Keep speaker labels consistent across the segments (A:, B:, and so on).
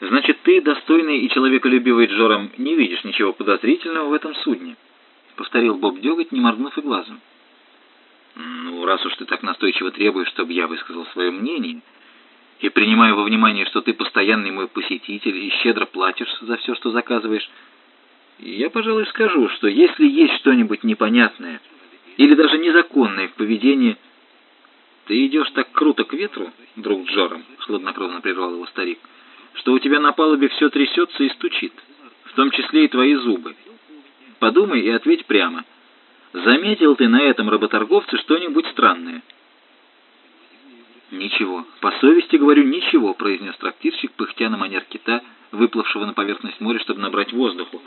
A: Значит, ты, достойный и человеколюбивый Джорам, не видишь ничего подозрительного в этом судне, — повторил Боб Деготь, не моргнув и глазом. Ну, раз уж ты так настойчиво требуешь, чтобы я высказал свое мнение, и принимаю во внимание, что ты постоянный мой посетитель и щедро платишь за все, что заказываешь, я, пожалуй, скажу, что если есть что-нибудь непонятное или даже незаконное в поведении... Ты идешь так круто к ветру, друг Джорам, — хладнокровно прервал его старик, — что у тебя на палубе все трясется и стучит, в том числе и твои зубы. Подумай и ответь прямо. Заметил ты на этом работорговце что-нибудь странное? «Ничего. По совести говорю, ничего», — произнес трактирщик, пыхтя на манер кита, выплывшего на поверхность моря, чтобы набрать воздуху.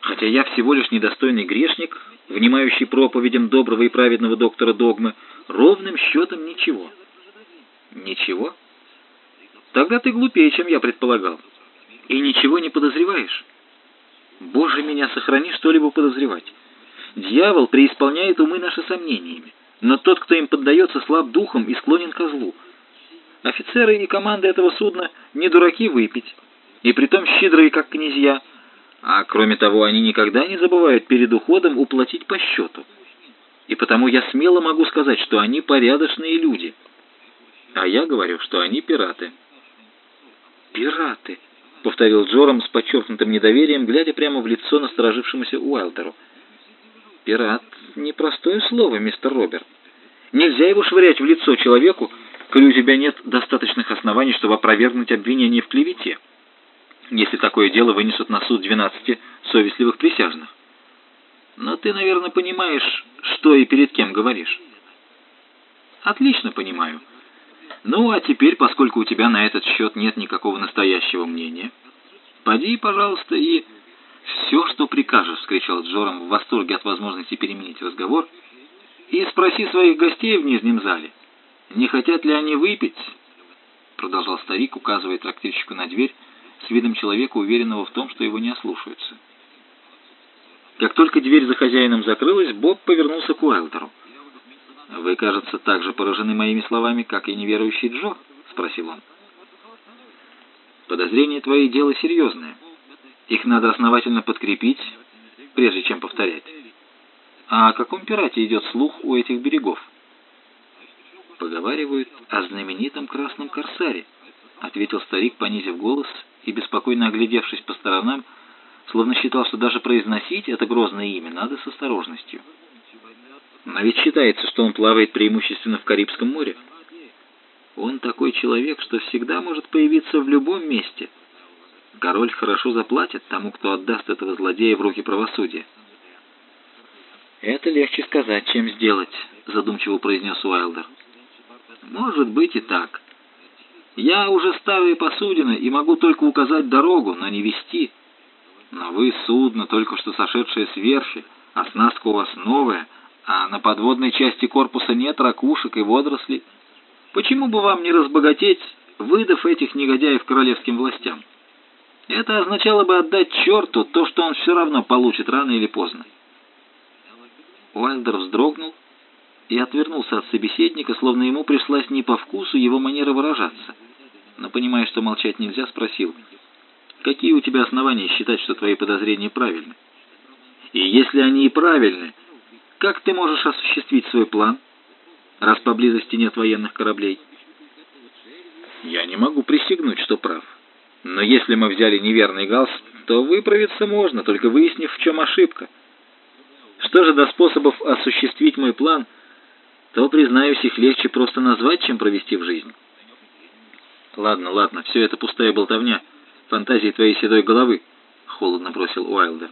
A: «Хотя я всего лишь недостойный грешник, внимающий проповедям доброго и праведного доктора Догмы, ровным счетом ничего». «Ничего? Тогда ты глупее, чем я предполагал. И ничего не подозреваешь?» «Боже, меня сохрани что-либо подозревать. Дьявол преисполняет умы наши сомнениями но тот, кто им поддается, слаб духом и склонен ко злу. Офицеры и команды этого судна не дураки выпить, и притом щедрые, как князья, а кроме того, они никогда не забывают перед уходом уплатить по счету. И потому я смело могу сказать, что они порядочные люди. А я говорю, что они пираты. «Пираты», — повторил Джорам с подчеркнутым недоверием, глядя прямо в лицо насторожившемуся Уайлдеру. «Пират — непростое слово, мистер Роберт. Нельзя его швырять в лицо человеку, коли у тебя нет достаточных оснований, чтобы опровергнуть обвинение в клевете, если такое дело вынесут на суд двенадцати совестливых присяжных. Но ты, наверное, понимаешь, что и перед кем говоришь. Отлично понимаю. Ну, а теперь, поскольку у тебя на этот счет нет никакого настоящего мнения, поди, пожалуйста, и «Все, что прикажешь!» — вскричал Джорам в восторге от возможности переменить разговор. «И спроси своих гостей в нижнем зале, не хотят ли они выпить?» Продолжал старик, указывая трактирщику на дверь, с видом человека, уверенного в том, что его не ослушаются. Как только дверь за хозяином закрылась, Боб повернулся к Уайлдеру. «Вы, кажется, так же поражены моими словами, как и неверующий Джо?» — спросил он. «Подозрение твои — дело серьезное. Их надо основательно подкрепить, прежде чем повторять. А о каком пирате идет слух у этих берегов? Поговаривают о знаменитом красном корсаре, ответил старик, понизив голос и беспокойно оглядевшись по сторонам, словно считал, что даже произносить это грозное имя надо с осторожностью. Но ведь считается, что он плавает преимущественно в Карибском море. Он такой человек, что всегда может появиться в любом месте — Король хорошо заплатит тому, кто отдаст этого злодея в руки правосудия. «Это легче сказать, чем сделать», — задумчиво произнес Уайлдер. «Может быть и так. Я уже старая посудина и могу только указать дорогу, но не вести. Но вы судно, только что сошедшее с верфи, оснастка у вас новая, а на подводной части корпуса нет ракушек и водорослей. Почему бы вам не разбогатеть, выдав этих негодяев королевским властям?» Это означало бы отдать черту то, что он все равно получит рано или поздно. Уайлдер вздрогнул и отвернулся от собеседника, словно ему пришлась не по вкусу его манера выражаться. Но, понимая, что молчать нельзя, спросил, «Какие у тебя основания считать, что твои подозрения правильны? И если они и правильны, как ты можешь осуществить свой план, раз поблизости нет военных кораблей?» «Я не могу присягнуть, что прав». Но если мы взяли неверный галс, то выправиться можно, только выяснив, в чем ошибка. Что же до способов осуществить мой план, то, признаюсь, их легче просто назвать, чем провести в жизнь. Ладно, ладно, все это пустая болтовня, фантазии твоей седой головы, — холодно бросил Уайлдер.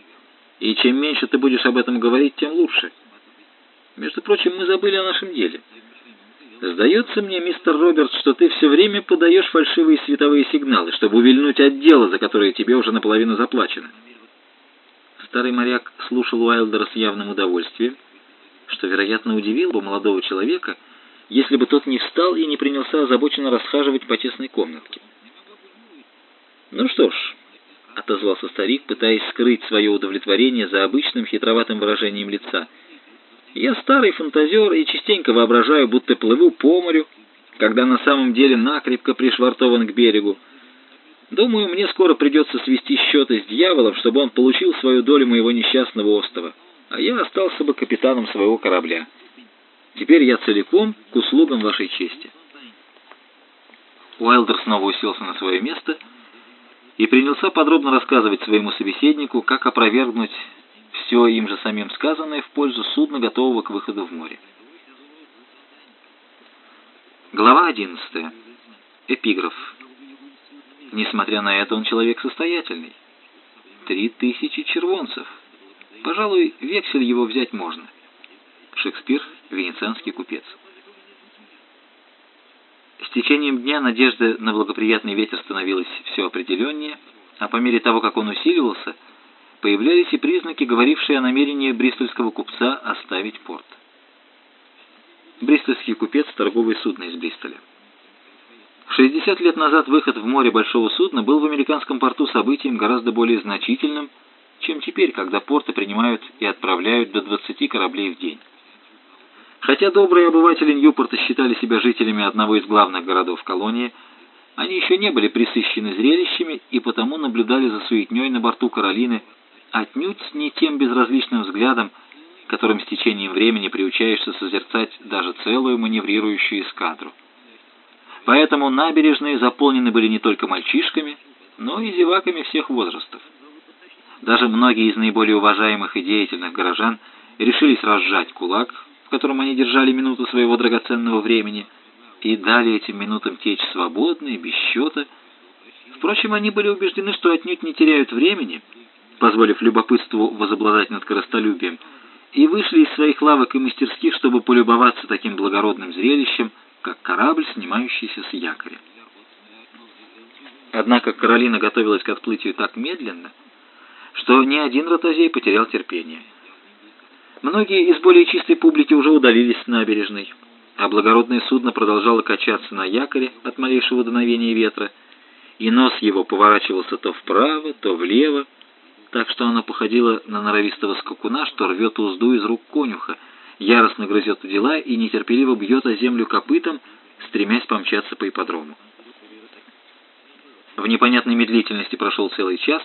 A: И чем меньше ты будешь об этом говорить, тем лучше. Между прочим, мы забыли о нашем деле. Сдается мне, мистер Роберт, что ты все время подаешь фальшивые световые сигналы, чтобы увильнуть от дела, за которое тебе уже наполовину заплачено. Старый моряк слушал Уайлдера с явным удовольствием, что, вероятно, удивило бы молодого человека, если бы тот не встал и не принялся озабоченно расхаживать по тесной комнатке. «Ну что ж», — отозвался старик, пытаясь скрыть свое удовлетворение за обычным хитроватым выражением лица — я старый фантазер и частенько воображаю, будто плыву по морю, когда на самом деле накрепко пришвартован к берегу. Думаю, мне скоро придется свести счеты с дьяволом, чтобы он получил свою долю моего несчастного острова, а я остался бы капитаном своего корабля. Теперь я целиком к услугам вашей чести». Уайлдер снова уселся на свое место и принялся подробно рассказывать своему собеседнику, как опровергнуть все им же самим сказанное в пользу судна, готового к выходу в море. Глава 11. Эпиграф. Несмотря на это, он человек состоятельный. Три тысячи червонцев. Пожалуй, вексель его взять можно. Шекспир, венецианский купец. С течением дня надежда на благоприятный ветер становилась все определеннее, а по мере того, как он усиливался, появлялись и признаки, говорившие о намерении бристольского купца оставить порт. Бристольский купец – торговое судно из Бристоля. 60 лет назад выход в море большого судна был в американском порту событием гораздо более значительным, чем теперь, когда порты принимают и отправляют до 20 кораблей в день. Хотя добрые обыватели Ньюпорта считали себя жителями одного из главных городов колонии, они еще не были присыщены зрелищами и потому наблюдали за суетней на борту Каролины отнюдь не тем безразличным взглядом, которым с течением времени приучаешься созерцать даже целую маневрирующую эскадру. Поэтому набережные заполнены были не только мальчишками, но и зеваками всех возрастов. Даже многие из наиболее уважаемых и деятельных горожан решились разжать кулак, в котором они держали минуту своего драгоценного времени, и дали этим минутам течь свободно и без счета. Впрочем, они были убеждены, что отнюдь не теряют времени, позволив любопытству возобладать над коростолюбием, и вышли из своих лавок и мастерских, чтобы полюбоваться таким благородным зрелищем, как корабль, снимающийся с якоря. Однако Каролина готовилась к отплытию так медленно, что ни один ротозей потерял терпение. Многие из более чистой публики уже удалились с набережной, а благородное судно продолжало качаться на якоре от малейшего дуновения ветра, и нос его поворачивался то вправо, то влево, так что оно походило на норовистого скакуна, что рвет узду из рук конюха, яростно грызет дела и нетерпеливо бьет о землю копытом, стремясь помчаться по ипподрому. В непонятной медлительности прошел целый час,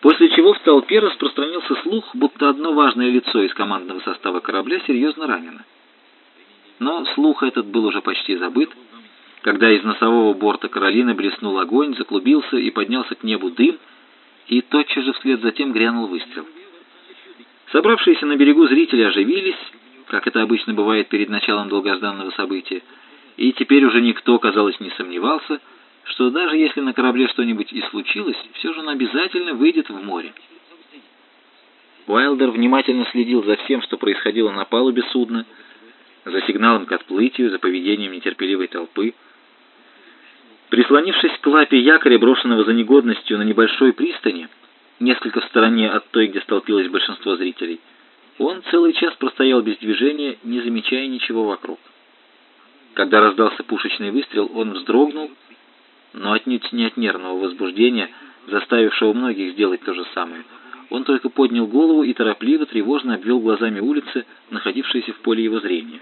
A: после чего в толпе распространился слух, будто одно важное лицо из командного состава корабля серьезно ранено. Но слух этот был уже почти забыт, когда из носового борта Каролины блеснул огонь, заклубился и поднялся к небу дым, и тотчас же вслед за тем грянул выстрел. Собравшиеся на берегу зрители оживились, как это обычно бывает перед началом долгожданного события, и теперь уже никто, казалось, не сомневался, что даже если на корабле что-нибудь и случилось, все же он обязательно выйдет в море. Уайлдер внимательно следил за всем, что происходило на палубе судна, за сигналом к отплытию, за поведением нетерпеливой толпы. Прислонившись к лапе якоря, брошенного за негодностью на небольшой пристани, несколько в стороне от той, где столпилось большинство зрителей, он целый час простоял без движения, не замечая ничего вокруг. Когда раздался пушечный выстрел, он вздрогнул, но отнюдь не от нервного возбуждения, заставившего многих сделать то же самое. Он только поднял голову и торопливо, тревожно обвел глазами улицы, находившиеся в поле его зрения.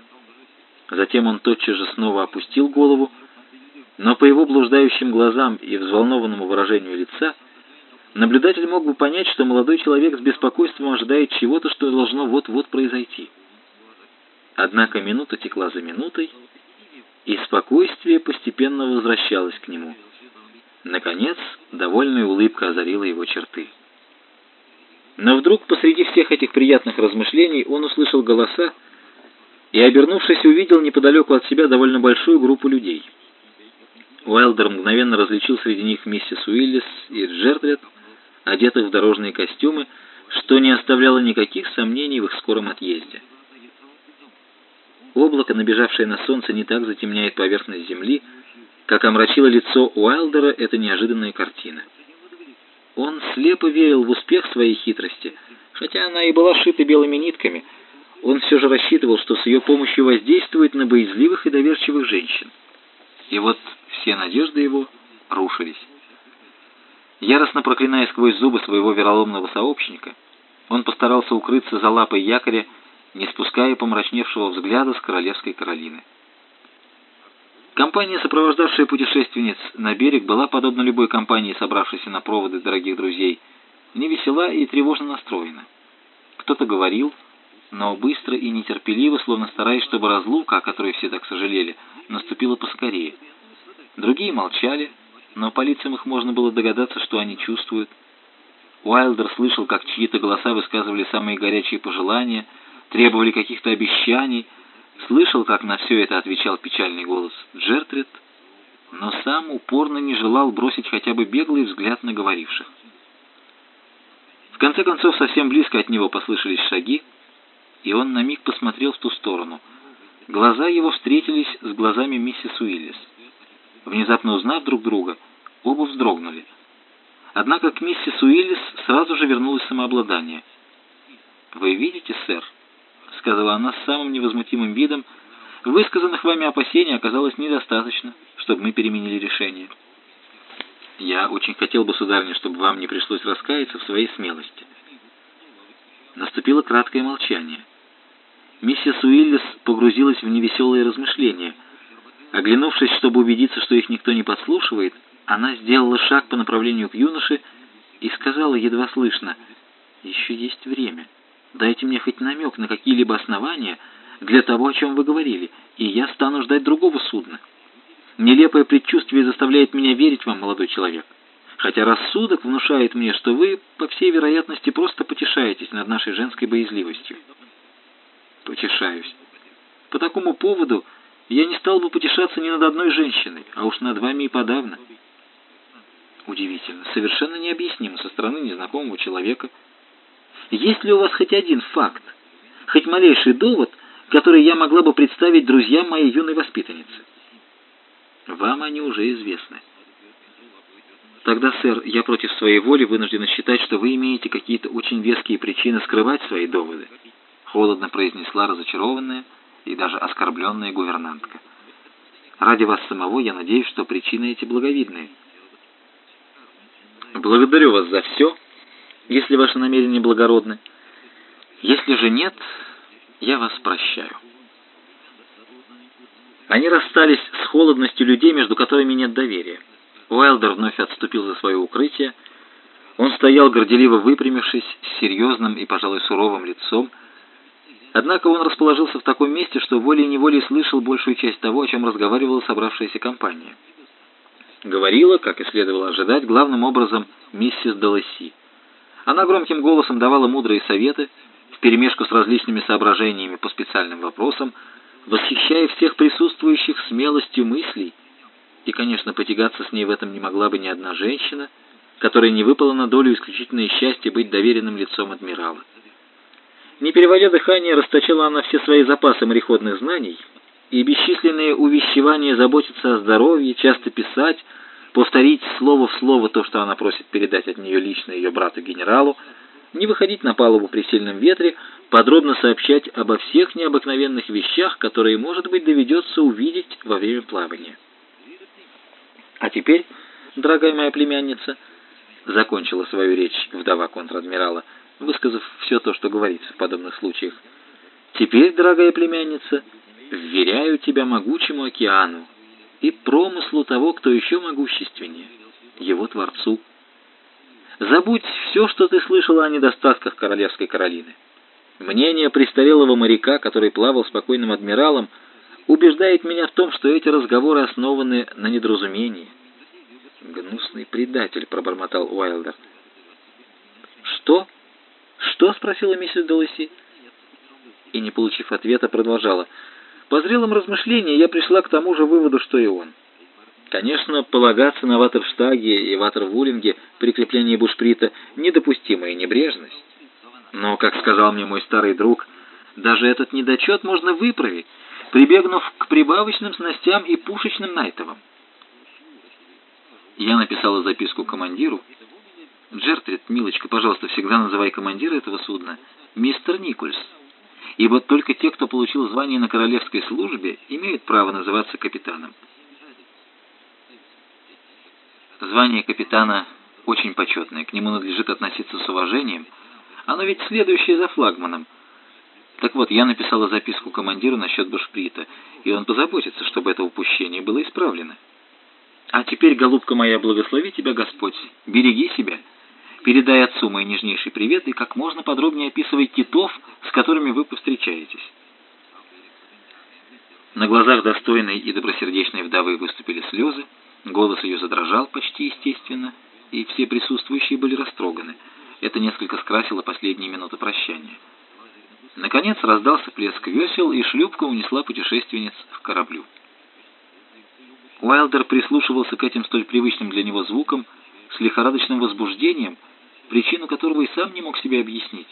A: Затем он тотчас же снова опустил голову, но по его блуждающим глазам и взволнованному выражению лица наблюдатель мог бы понять, что молодой человек с беспокойством ожидает чего-то, что должно вот-вот произойти. Однако минута текла за минутой, и спокойствие постепенно возвращалось к нему. Наконец, довольная улыбка озарила его черты. Но вдруг посреди всех этих приятных размышлений он услышал голоса и, обернувшись, увидел неподалеку от себя довольно большую группу людей. Уайлдер мгновенно различил среди них миссис Уиллис и Джертлет, одетых в дорожные костюмы, что не оставляло никаких сомнений в их скором отъезде. Облако, набежавшее на солнце, не так затемняет поверхность земли, как омрачило лицо Уайлдера эта неожиданная картина. Он слепо верил в успех своей хитрости, хотя она и была шита белыми нитками. Он все же рассчитывал, что с ее помощью воздействует на боязливых и доверчивых женщин. И вот все надежды его рушились. Яростно проклиная сквозь зубы своего вероломного сообщника, он постарался укрыться за лапой якоря, не спуская помрачневшего взгляда с королевской Каролины. Компания, сопровождавшая путешественниц на берег, была подобна любой компании, собравшейся на проводы дорогих друзей, невесела и тревожно настроена. Кто-то говорил, но быстро и нетерпеливо, словно стараясь, чтобы разлука, о которой все так сожалели, наступила поскорее. Другие молчали, но по лицам их можно было догадаться, что они чувствуют. Уайлдер слышал, как чьи-то голоса высказывали самые горячие пожелания, требовали каких-то обещаний, слышал, как на все это отвечал печальный голос Джертрид, но сам упорно не желал бросить хотя бы беглый взгляд на говоривших. В конце концов, совсем близко от него послышались шаги, и он на миг посмотрел в ту сторону. Глаза его встретились с глазами миссис Уиллис. Внезапно узнав друг друга, оба вздрогнули. Однако к миссис Уиллис сразу же вернулось самообладание. «Вы видите, сэр?» — сказала она с самым невозмутимым видом. «Высказанных вами опасений оказалось недостаточно, чтобы мы переменили решение». «Я очень хотел бы, сударыня, чтобы вам не пришлось раскаяться в своей смелости». Наступило краткое молчание. Миссис Уиллис погрузилась в невеселые размышления. Оглянувшись, чтобы убедиться, что их никто не подслушивает, она сделала шаг по направлению к юноше и сказала едва слышно, «Еще есть время. Дайте мне хоть намек на какие-либо основания для того, о чем вы говорили, и я стану ждать другого судна. Нелепое предчувствие заставляет меня верить вам, молодой человек. Хотя рассудок внушает мне, что вы, по всей вероятности, просто потешаетесь над нашей женской боязливостью» потешаюсь. По такому поводу я не стал бы потешаться ни над одной женщиной, а уж над вами и подавно. Удивительно, совершенно необъяснимо со стороны незнакомого человека. Есть ли у вас хоть один факт, хоть малейший довод, который я могла бы представить друзьям моей юной воспитанницы? Вам они уже известны. Тогда, сэр, я против своей воли вынуждена считать, что вы имеете какие-то очень веские причины скрывать свои доводы холодно произнесла разочарованная и даже оскорбленная гувернантка. Ради вас самого я надеюсь, что причины эти благовидные. Благодарю вас за все, если ваши намерения благородны. Если же нет, я вас прощаю. Они расстались с холодностью людей, между которыми нет доверия. Уайлдер вновь отступил за свое укрытие. Он стоял, горделиво выпрямившись, с серьезным и, пожалуй, суровым лицом, Однако он расположился в таком месте, что волей-неволей слышал большую часть того, о чем разговаривала собравшаяся компания. Говорила, как и следовало ожидать, главным образом миссис Деласи. Она громким голосом давала мудрые советы, вперемешку с различными соображениями по специальным вопросам, восхищая всех присутствующих смелостью мыслей, и, конечно, потягаться с ней в этом не могла бы ни одна женщина, которой не выпало на долю исключительное счастье быть доверенным лицом адмирала. Не переводя дыхание, расточила она все свои запасы мореходных знаний и бесчисленные увещевания заботиться о здоровье, часто писать, повторить слово в слово то, что она просит передать от нее лично ее брату-генералу, не выходить на палубу при сильном ветре, подробно сообщать обо всех необыкновенных вещах, которые, может быть, доведется увидеть во время плавания. А теперь, дорогая моя племянница, закончила свою речь вдова контр-адмирала, высказав все то, что говорится в подобных случаях. «Теперь, дорогая племянница, вверяю тебя могучему океану и промыслу того, кто еще могущественнее, его Творцу. Забудь все, что ты слышала о недостатках королевской Каролины. Мнение престарелого моряка, который плавал спокойным адмиралом, убеждает меня в том, что эти разговоры основаны на недоразумении». «Гнусный предатель», — пробормотал Уайлдер. Спросила миссис Делоси. И, не получив ответа, продолжала. «По зрелым размышлениям я пришла к тому же выводу, что и он. Конечно, полагаться на ватерштаге и ватервулинге при креплении бушприта — недопустимая небрежность. Но, как сказал мне мой старый друг, даже этот недочет можно выправить, прибегнув к прибавочным снастям и пушечным найтовым. Я написала записку командиру, Джертрид, милочка, пожалуйста, всегда называй командира этого судна мистер Никольс, ибо только те, кто получил звание на королевской службе, имеют право называться капитаном. Звание капитана очень почетное, к нему надлежит относиться с уважением, оно ведь следующее за флагманом. Так вот, я написала записку командиру насчет башприта, и он позаботится, чтобы это упущение было исправлено. А теперь, голубка моя, благослови тебя Господь, береги себя, передай отцу мой нежнейший привет и как можно подробнее описывай китов, с которыми вы повстречаетесь. На глазах достойной и добросердечной вдовы выступили слезы, голос ее задрожал почти естественно, и все присутствующие были растроганы. Это несколько скрасило последние минуты прощания. Наконец раздался плеск весел, и шлюпка унесла путешественниц к кораблю. Уайлдер прислушивался к этим столь привычным для него звукам с лихорадочным возбуждением, причину которого и сам не мог себе объяснить.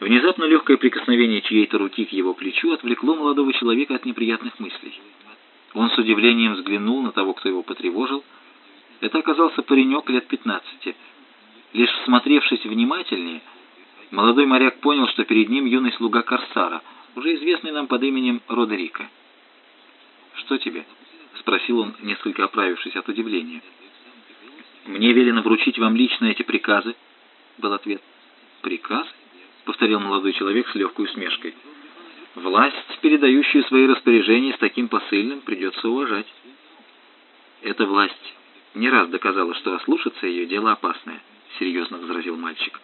A: Внезапно легкое прикосновение чьей-то руки к его плечу отвлекло молодого человека от неприятных мыслей. Он с удивлением взглянул на того, кто его потревожил. Это оказался паренек лет пятнадцати. Лишь всмотревшись внимательнее, молодой моряк понял, что перед ним юный слуга Корсара, уже известный нам под именем Родерика. «Что тебе?» — спросил он, несколько оправившись от удивления. «Мне велено вручить вам лично эти приказы», — был ответ. «Приказы?» повторил молодой человек с легкой усмешкой. «Власть, передающую свои распоряжения с таким посыльным, придется уважать». «Эта власть не раз доказала, что ослушаться ее дело опасное», — серьезно возразил мальчик.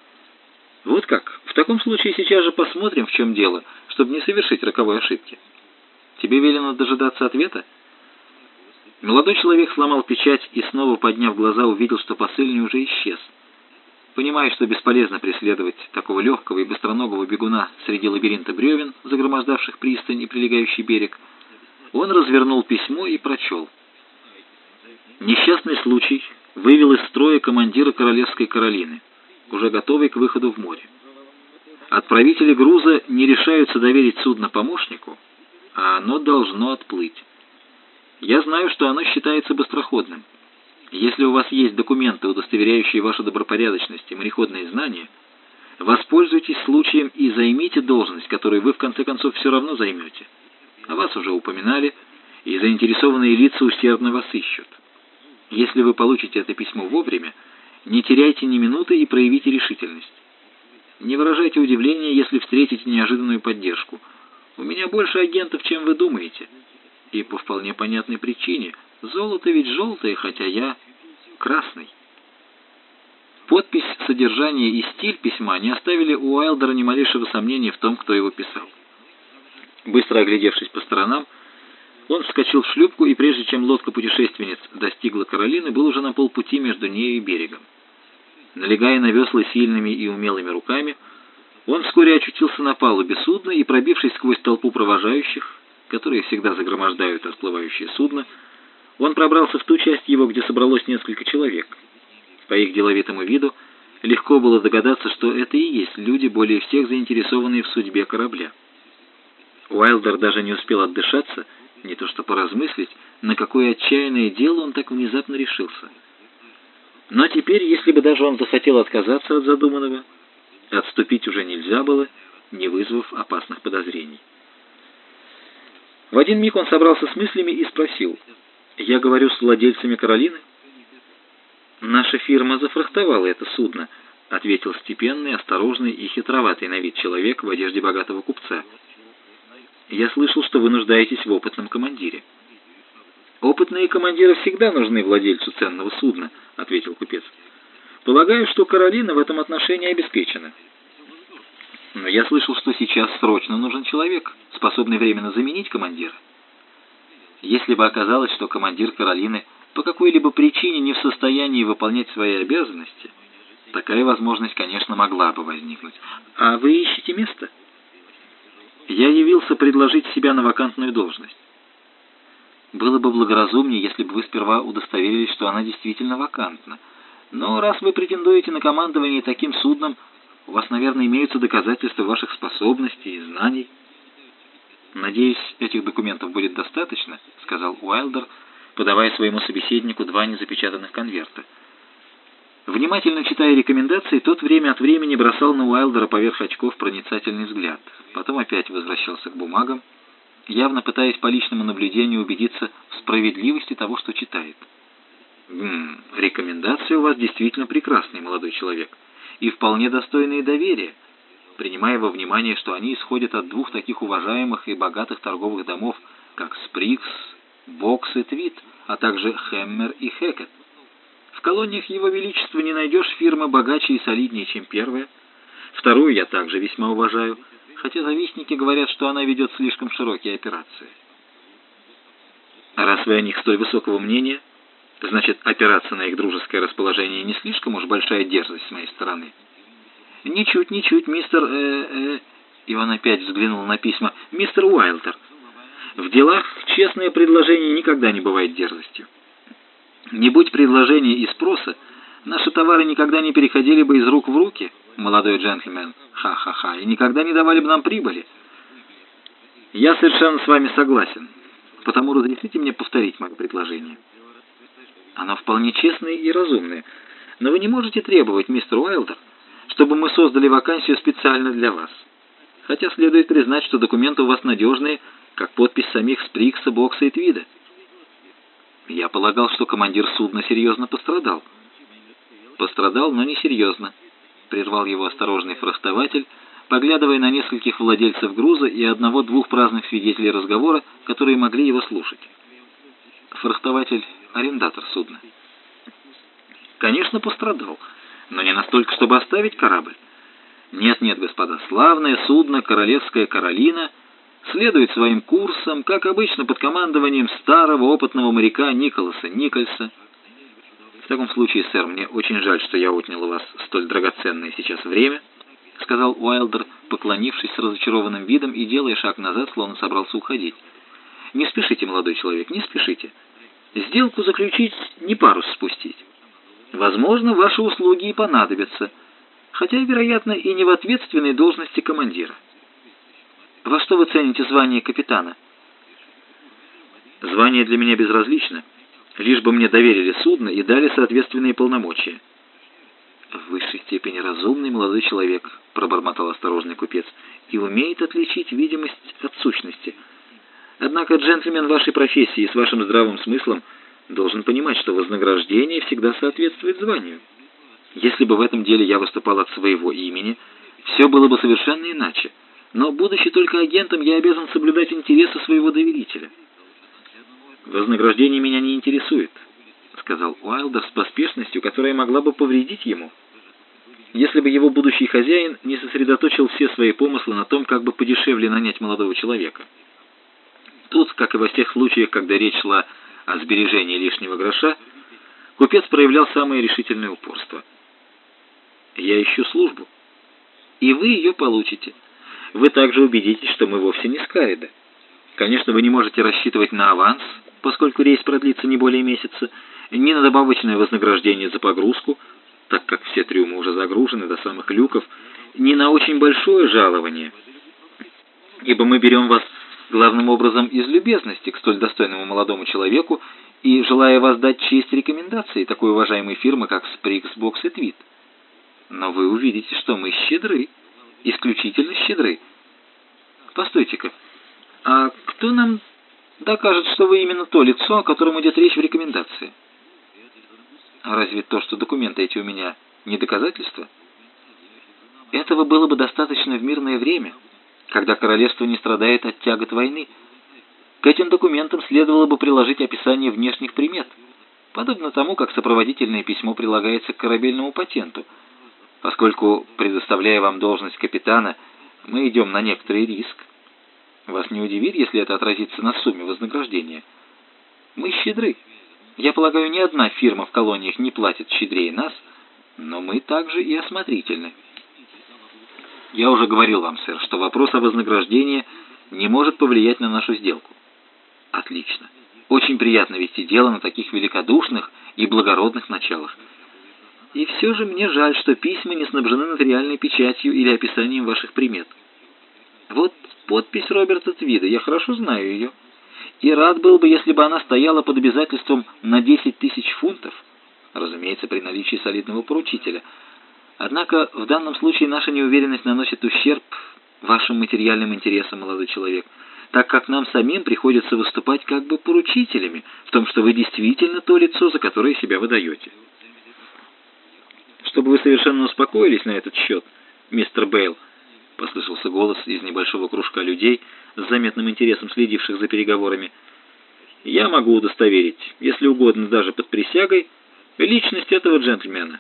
A: «Вот как? В таком случае сейчас же посмотрим, в чем дело, чтобы не совершить роковой ошибки. Тебе велено дожидаться ответа?» Молодой человек сломал печать и, снова подняв глаза, увидел, что посыльный уже исчез. Понимая, что бесполезно преследовать такого легкого и быстроногого бегуна среди лабиринта бревен, загромождавших пристань и прилегающий берег, он развернул письмо и прочел. Несчастный случай вывел из строя командира Королевской Каролины, уже готовый к выходу в море. Отправители груза не решаются доверить судно помощнику, а оно должно отплыть. Я знаю, что оно считается быстроходным. Если у вас есть документы, удостоверяющие вашу добропорядочность и мореходные знания, воспользуйтесь случаем и займите должность, которую вы в конце концов все равно займете. О вас уже упоминали, и заинтересованные лица усердно вас ищут. Если вы получите это письмо вовремя, не теряйте ни минуты и проявите решительность. Не выражайте удивления, если встретите неожиданную поддержку. У меня больше агентов, чем вы думаете. И по вполне понятной причине – Золото ведь желтое, хотя я красный. Подпись, содержание и стиль письма не оставили у Уайлдера ни малейшего сомнения в том, кто его писал. Быстро оглядевшись по сторонам, он вскочил в шлюпку, и прежде чем лодка-путешественниц достигла Каролины, был уже на полпути между нею и берегом. Налегая на весла сильными и умелыми руками, он вскоре очутился на палубе судна и, пробившись сквозь толпу провожающих, которые всегда загромождают расплывающее судно, он пробрался в ту часть его, где собралось несколько человек. По их деловитому виду легко было догадаться, что это и есть люди, более всех заинтересованные в судьбе корабля. Уайлдер даже не успел отдышаться, не то что поразмыслить, на какое отчаянное дело он так внезапно решился. Но теперь, если бы даже он захотел отказаться от задуманного, отступить уже нельзя было, не вызвав опасных подозрений. В один миг он собрался с мыслями и спросил — я говорю с владельцами Каролины. Наша фирма зафрахтовала это судно, ответил степенный, осторожный и хитроватый на вид человек в одежде богатого купца. Я слышал, что вы нуждаетесь в опытном командире. Опытные командиры всегда нужны владельцу ценного судна, ответил купец. Полагаю, что Каролина в этом отношении обеспечена. Но я слышал, что сейчас срочно нужен человек, способный временно заменить командира. Если бы оказалось, что командир Каролины по какой-либо причине не в состоянии выполнять свои обязанности, такая возможность, конечно, могла бы возникнуть. А вы ищете место? Я явился предложить себя на вакантную должность. Было бы благоразумнее, если бы вы сперва удостоверились, что она действительно вакантна. Но раз вы претендуете на командование таким судном, у вас, наверное, имеются доказательства ваших способностей и знаний. «Надеюсь, этих документов будет достаточно», — сказал Уайлдер, подавая своему собеседнику два незапечатанных конверта. Внимательно читая рекомендации, тот время от времени бросал на Уайлдера поверх очков проницательный взгляд. Потом опять возвращался к бумагам, явно пытаясь по личному наблюдению убедиться в справедливости того, что читает. «М «Рекомендации у вас действительно прекрасные, молодой человек, и вполне достойные доверия. принимая во внимание, что они исходят от двух таких уважаемых и богатых торговых домов, как Сприкс, Бокс и Твит, а также Хэммер и Хэкет. В колониях Его Величества не найдешь фирмы богаче и солиднее, чем первая. Вторую я также весьма уважаю, хотя завистники говорят, что она ведет слишком широкие операции. Раз вы о них столь высокого мнения, значит, опираться на их дружеское расположение не слишком уж большая дерзость с моей стороны. Ничуть, ничуть, мистер... Э, э, и он опять взглянул на письма. Мистер Уайлдер, в делах честное предложение никогда не бывает дерзостью. Не будь предложения и спроса, наши товары никогда не переходили бы из рук в руки, молодой джентльмен, ха-ха-ха, и никогда не давали бы нам прибыли. Я совершенно с вами согласен, потому разрешите мне повторить мое предложение. Оно вполне честное и разумное, но вы не можете требовать, мистер Уайлдер, чтобы мы создали вакансию специально для вас. Хотя следует признать, что документы у вас надежные, как подпись самих Сприкса, Бокса и Твида. Я полагал, что командир судна серьезно пострадал. Пострадал, но не серьезно, прервал его осторожный фрахтователь, поглядывая на нескольких владельцев груза и одного-двух праздных свидетелей разговора, которые могли его слушать. Фрахтователь — арендатор судна. Конечно, пострадал, но не настолько, чтобы оставить корабль. Нет-нет, господа, славное судно «Королевская Каролина» следует своим курсом, как обычно, под командованием старого опытного моряка Николаса Никольса. В таком случае, сэр, мне очень жаль, что я отнял у вас столь драгоценное сейчас время, сказал Уайлдер, поклонившись с разочарованным видом и делая шаг назад, словно собрался уходить. Не спешите, молодой человек, не спешите. Сделку заключить, не парус спустить. Возможно, ваши услуги и понадобятся, хотя, вероятно, и не в ответственной должности командира. Во что вы цените звание капитана? Звание для меня безразлично, лишь бы мне доверили судно и дали соответственные полномочия. В высшей степени разумный молодой человек, пробормотал осторожный купец, и умеет отличить видимость от сущности. Однако джентльмен вашей профессии с вашим здравым смыслом должен понимать, что вознаграждение всегда соответствует званию. Если бы в этом деле я выступал от своего имени, все было бы совершенно иначе но, будучи только агентом, я обязан соблюдать интересы своего доверителя. «Вознаграждение меня не интересует», — сказал Уайлдер с поспешностью, которая могла бы повредить ему, если бы его будущий хозяин не сосредоточил все свои помыслы на том, как бы подешевле нанять молодого человека. Тут, как и во всех случаях, когда речь шла о сбережении лишнего гроша, купец проявлял самое решительное упорство. «Я ищу службу, и вы ее получите» вы также убедитесь, что мы вовсе не Скарида. Конечно, вы не можете рассчитывать на аванс, поскольку рейс продлится не более месяца, ни на добавочное вознаграждение за погрузку, так как все трюмы уже загружены до самых люков, ни на очень большое жалование, ибо мы берем вас главным образом из любезности к столь достойному молодому человеку и желая вас дать честь рекомендации такой уважаемой фирмы, как Spriggs Box и Twit. Но вы увидите, что мы щедры исключительно щедры. Постойте-ка, а кто нам докажет, что вы именно то лицо, о котором идет речь в рекомендации? Разве то, что документы эти у меня, не доказательство? Этого было бы достаточно в мирное время, когда королевство не страдает от тягот войны. К этим документам следовало бы приложить описание внешних примет, подобно тому, как сопроводительное письмо прилагается к корабельному патенту – Поскольку, предоставляя вам должность капитана, мы идем на некоторый риск. Вас не удивит, если это отразится на сумме вознаграждения. Мы щедры. Я полагаю, ни одна фирма в колониях не платит щедрее нас, но мы также и осмотрительны. Я уже говорил вам, сэр, что вопрос о вознаграждении не может повлиять на нашу сделку. Отлично. Очень приятно вести дело на таких великодушных и благородных началах. И все же мне жаль, что письма не снабжены нотариальной печатью или описанием ваших примет. Вот подпись Роберта Твида, я хорошо знаю ее. И рад был бы, если бы она стояла под обязательством на 10 тысяч фунтов, разумеется, при наличии солидного поручителя. Однако в данном случае наша неуверенность наносит ущерб вашим материальным интересам, молодой человек, так как нам самим приходится выступать как бы поручителями в том, что вы действительно то лицо, за которое себя выдаете чтобы вы совершенно успокоились на этот счет, мистер Бейл, — послышался голос из небольшого кружка людей, с заметным интересом следивших за переговорами. «Я могу удостоверить, если угодно даже под присягой, личность этого джентльмена».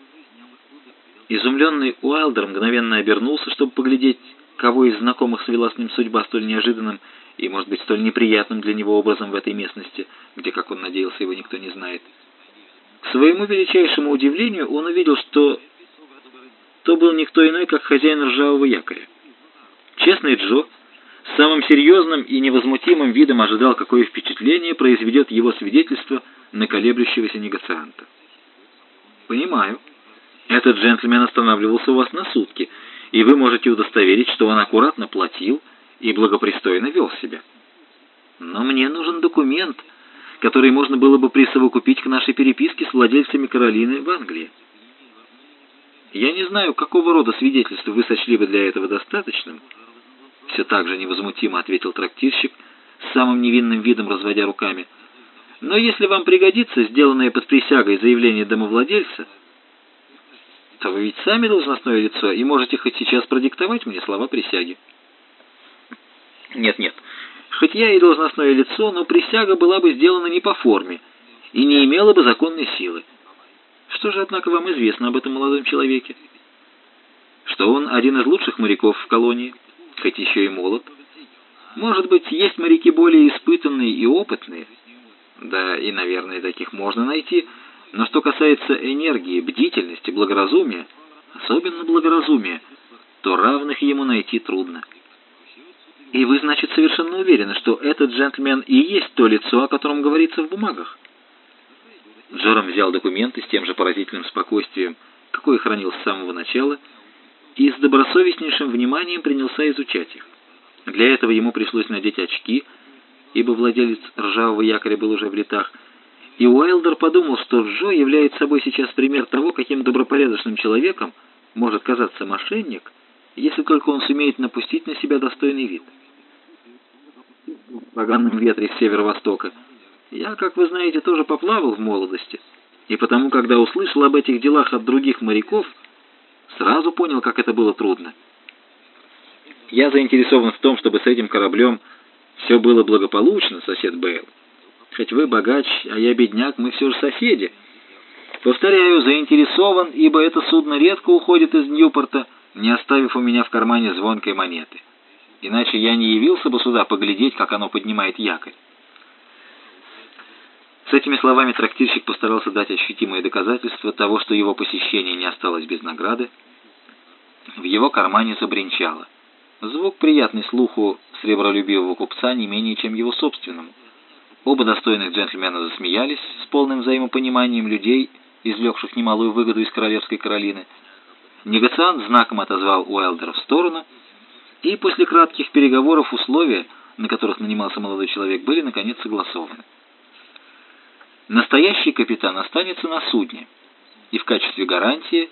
A: Изумленный Уайлдер мгновенно обернулся, чтобы поглядеть, кого из знакомых свела с ним судьба столь неожиданным и, может быть, столь неприятным для него образом в этой местности, где, как он надеялся, его никто не знает. К своему величайшему удивлению он увидел, что то был никто иной, как хозяин ржавого якоря. Честный Джо с самым серьезным и невозмутимым видом ожидал, какое впечатление произведет его свидетельство на колеблющегося негацианта. «Понимаю. Этот джентльмен останавливался у вас на сутки, и вы можете удостоверить, что он аккуратно платил и благопристойно вел себя. Но мне нужен документ, который можно было бы присовокупить к нашей переписке с владельцами Каролины в Англии. Я не знаю, какого рода свидетельства вы сочли бы для этого достаточным, все так же невозмутимо ответил трактирщик, с самым невинным видом разводя руками. Но если вам пригодится сделанное под присягой заявление домовладельца, то вы ведь сами должностное лицо и можете хоть сейчас продиктовать мне слова присяги. Нет, нет. Хоть я и должностное лицо, но присяга была бы сделана не по форме и не имела бы законной силы. Что же, однако, вам известно об этом молодом человеке? Что он один из лучших моряков в колонии, хоть еще и молод. Может быть, есть моряки более испытанные и опытные. Да, и, наверное, таких можно найти. Но что касается энергии, бдительности, благоразумия, особенно благоразумия, то равных ему найти трудно. И вы, значит, совершенно уверены, что этот джентльмен и есть то лицо, о котором говорится в бумагах? Джорам взял документы с тем же поразительным спокойствием, какое хранил с самого начала, и с добросовестнейшим вниманием принялся изучать их. Для этого ему пришлось надеть очки, ибо владелец ржавого якоря был уже в летах, и Уайлдер подумал, что Джо является собой сейчас пример того, каким добропорядочным человеком может казаться мошенник, если только он сумеет напустить на себя достойный вид. В поганом ветре с северо-востока я, как вы знаете, тоже поплавал в молодости, и потому, когда услышал об этих делах от других моряков, сразу понял, как это было трудно. Я заинтересован в том, чтобы с этим кораблем все было благополучно, сосед Бейл. Хоть вы богач, а я бедняк, мы все же соседи. Повторяю, заинтересован, ибо это судно редко уходит из Ньюпорта, не оставив у меня в кармане звонкой монеты. Иначе я не явился бы сюда поглядеть, как оно поднимает якорь. С этими словами трактирщик постарался дать ощутимое доказательство того, что его посещение не осталось без награды. В его кармане забринчало. Звук, приятный слуху сребролюбивого купца, не менее, чем его собственному. Оба достойных джентльмена засмеялись с полным взаимопониманием людей, извлекших немалую выгоду из королевской Каролины. Негациант знаком отозвал Уайлдера в сторону, и после кратких переговоров условия, на которых нанимался молодой человек, были наконец согласованы. Настоящий капитан останется на судне и в качестве гарантии,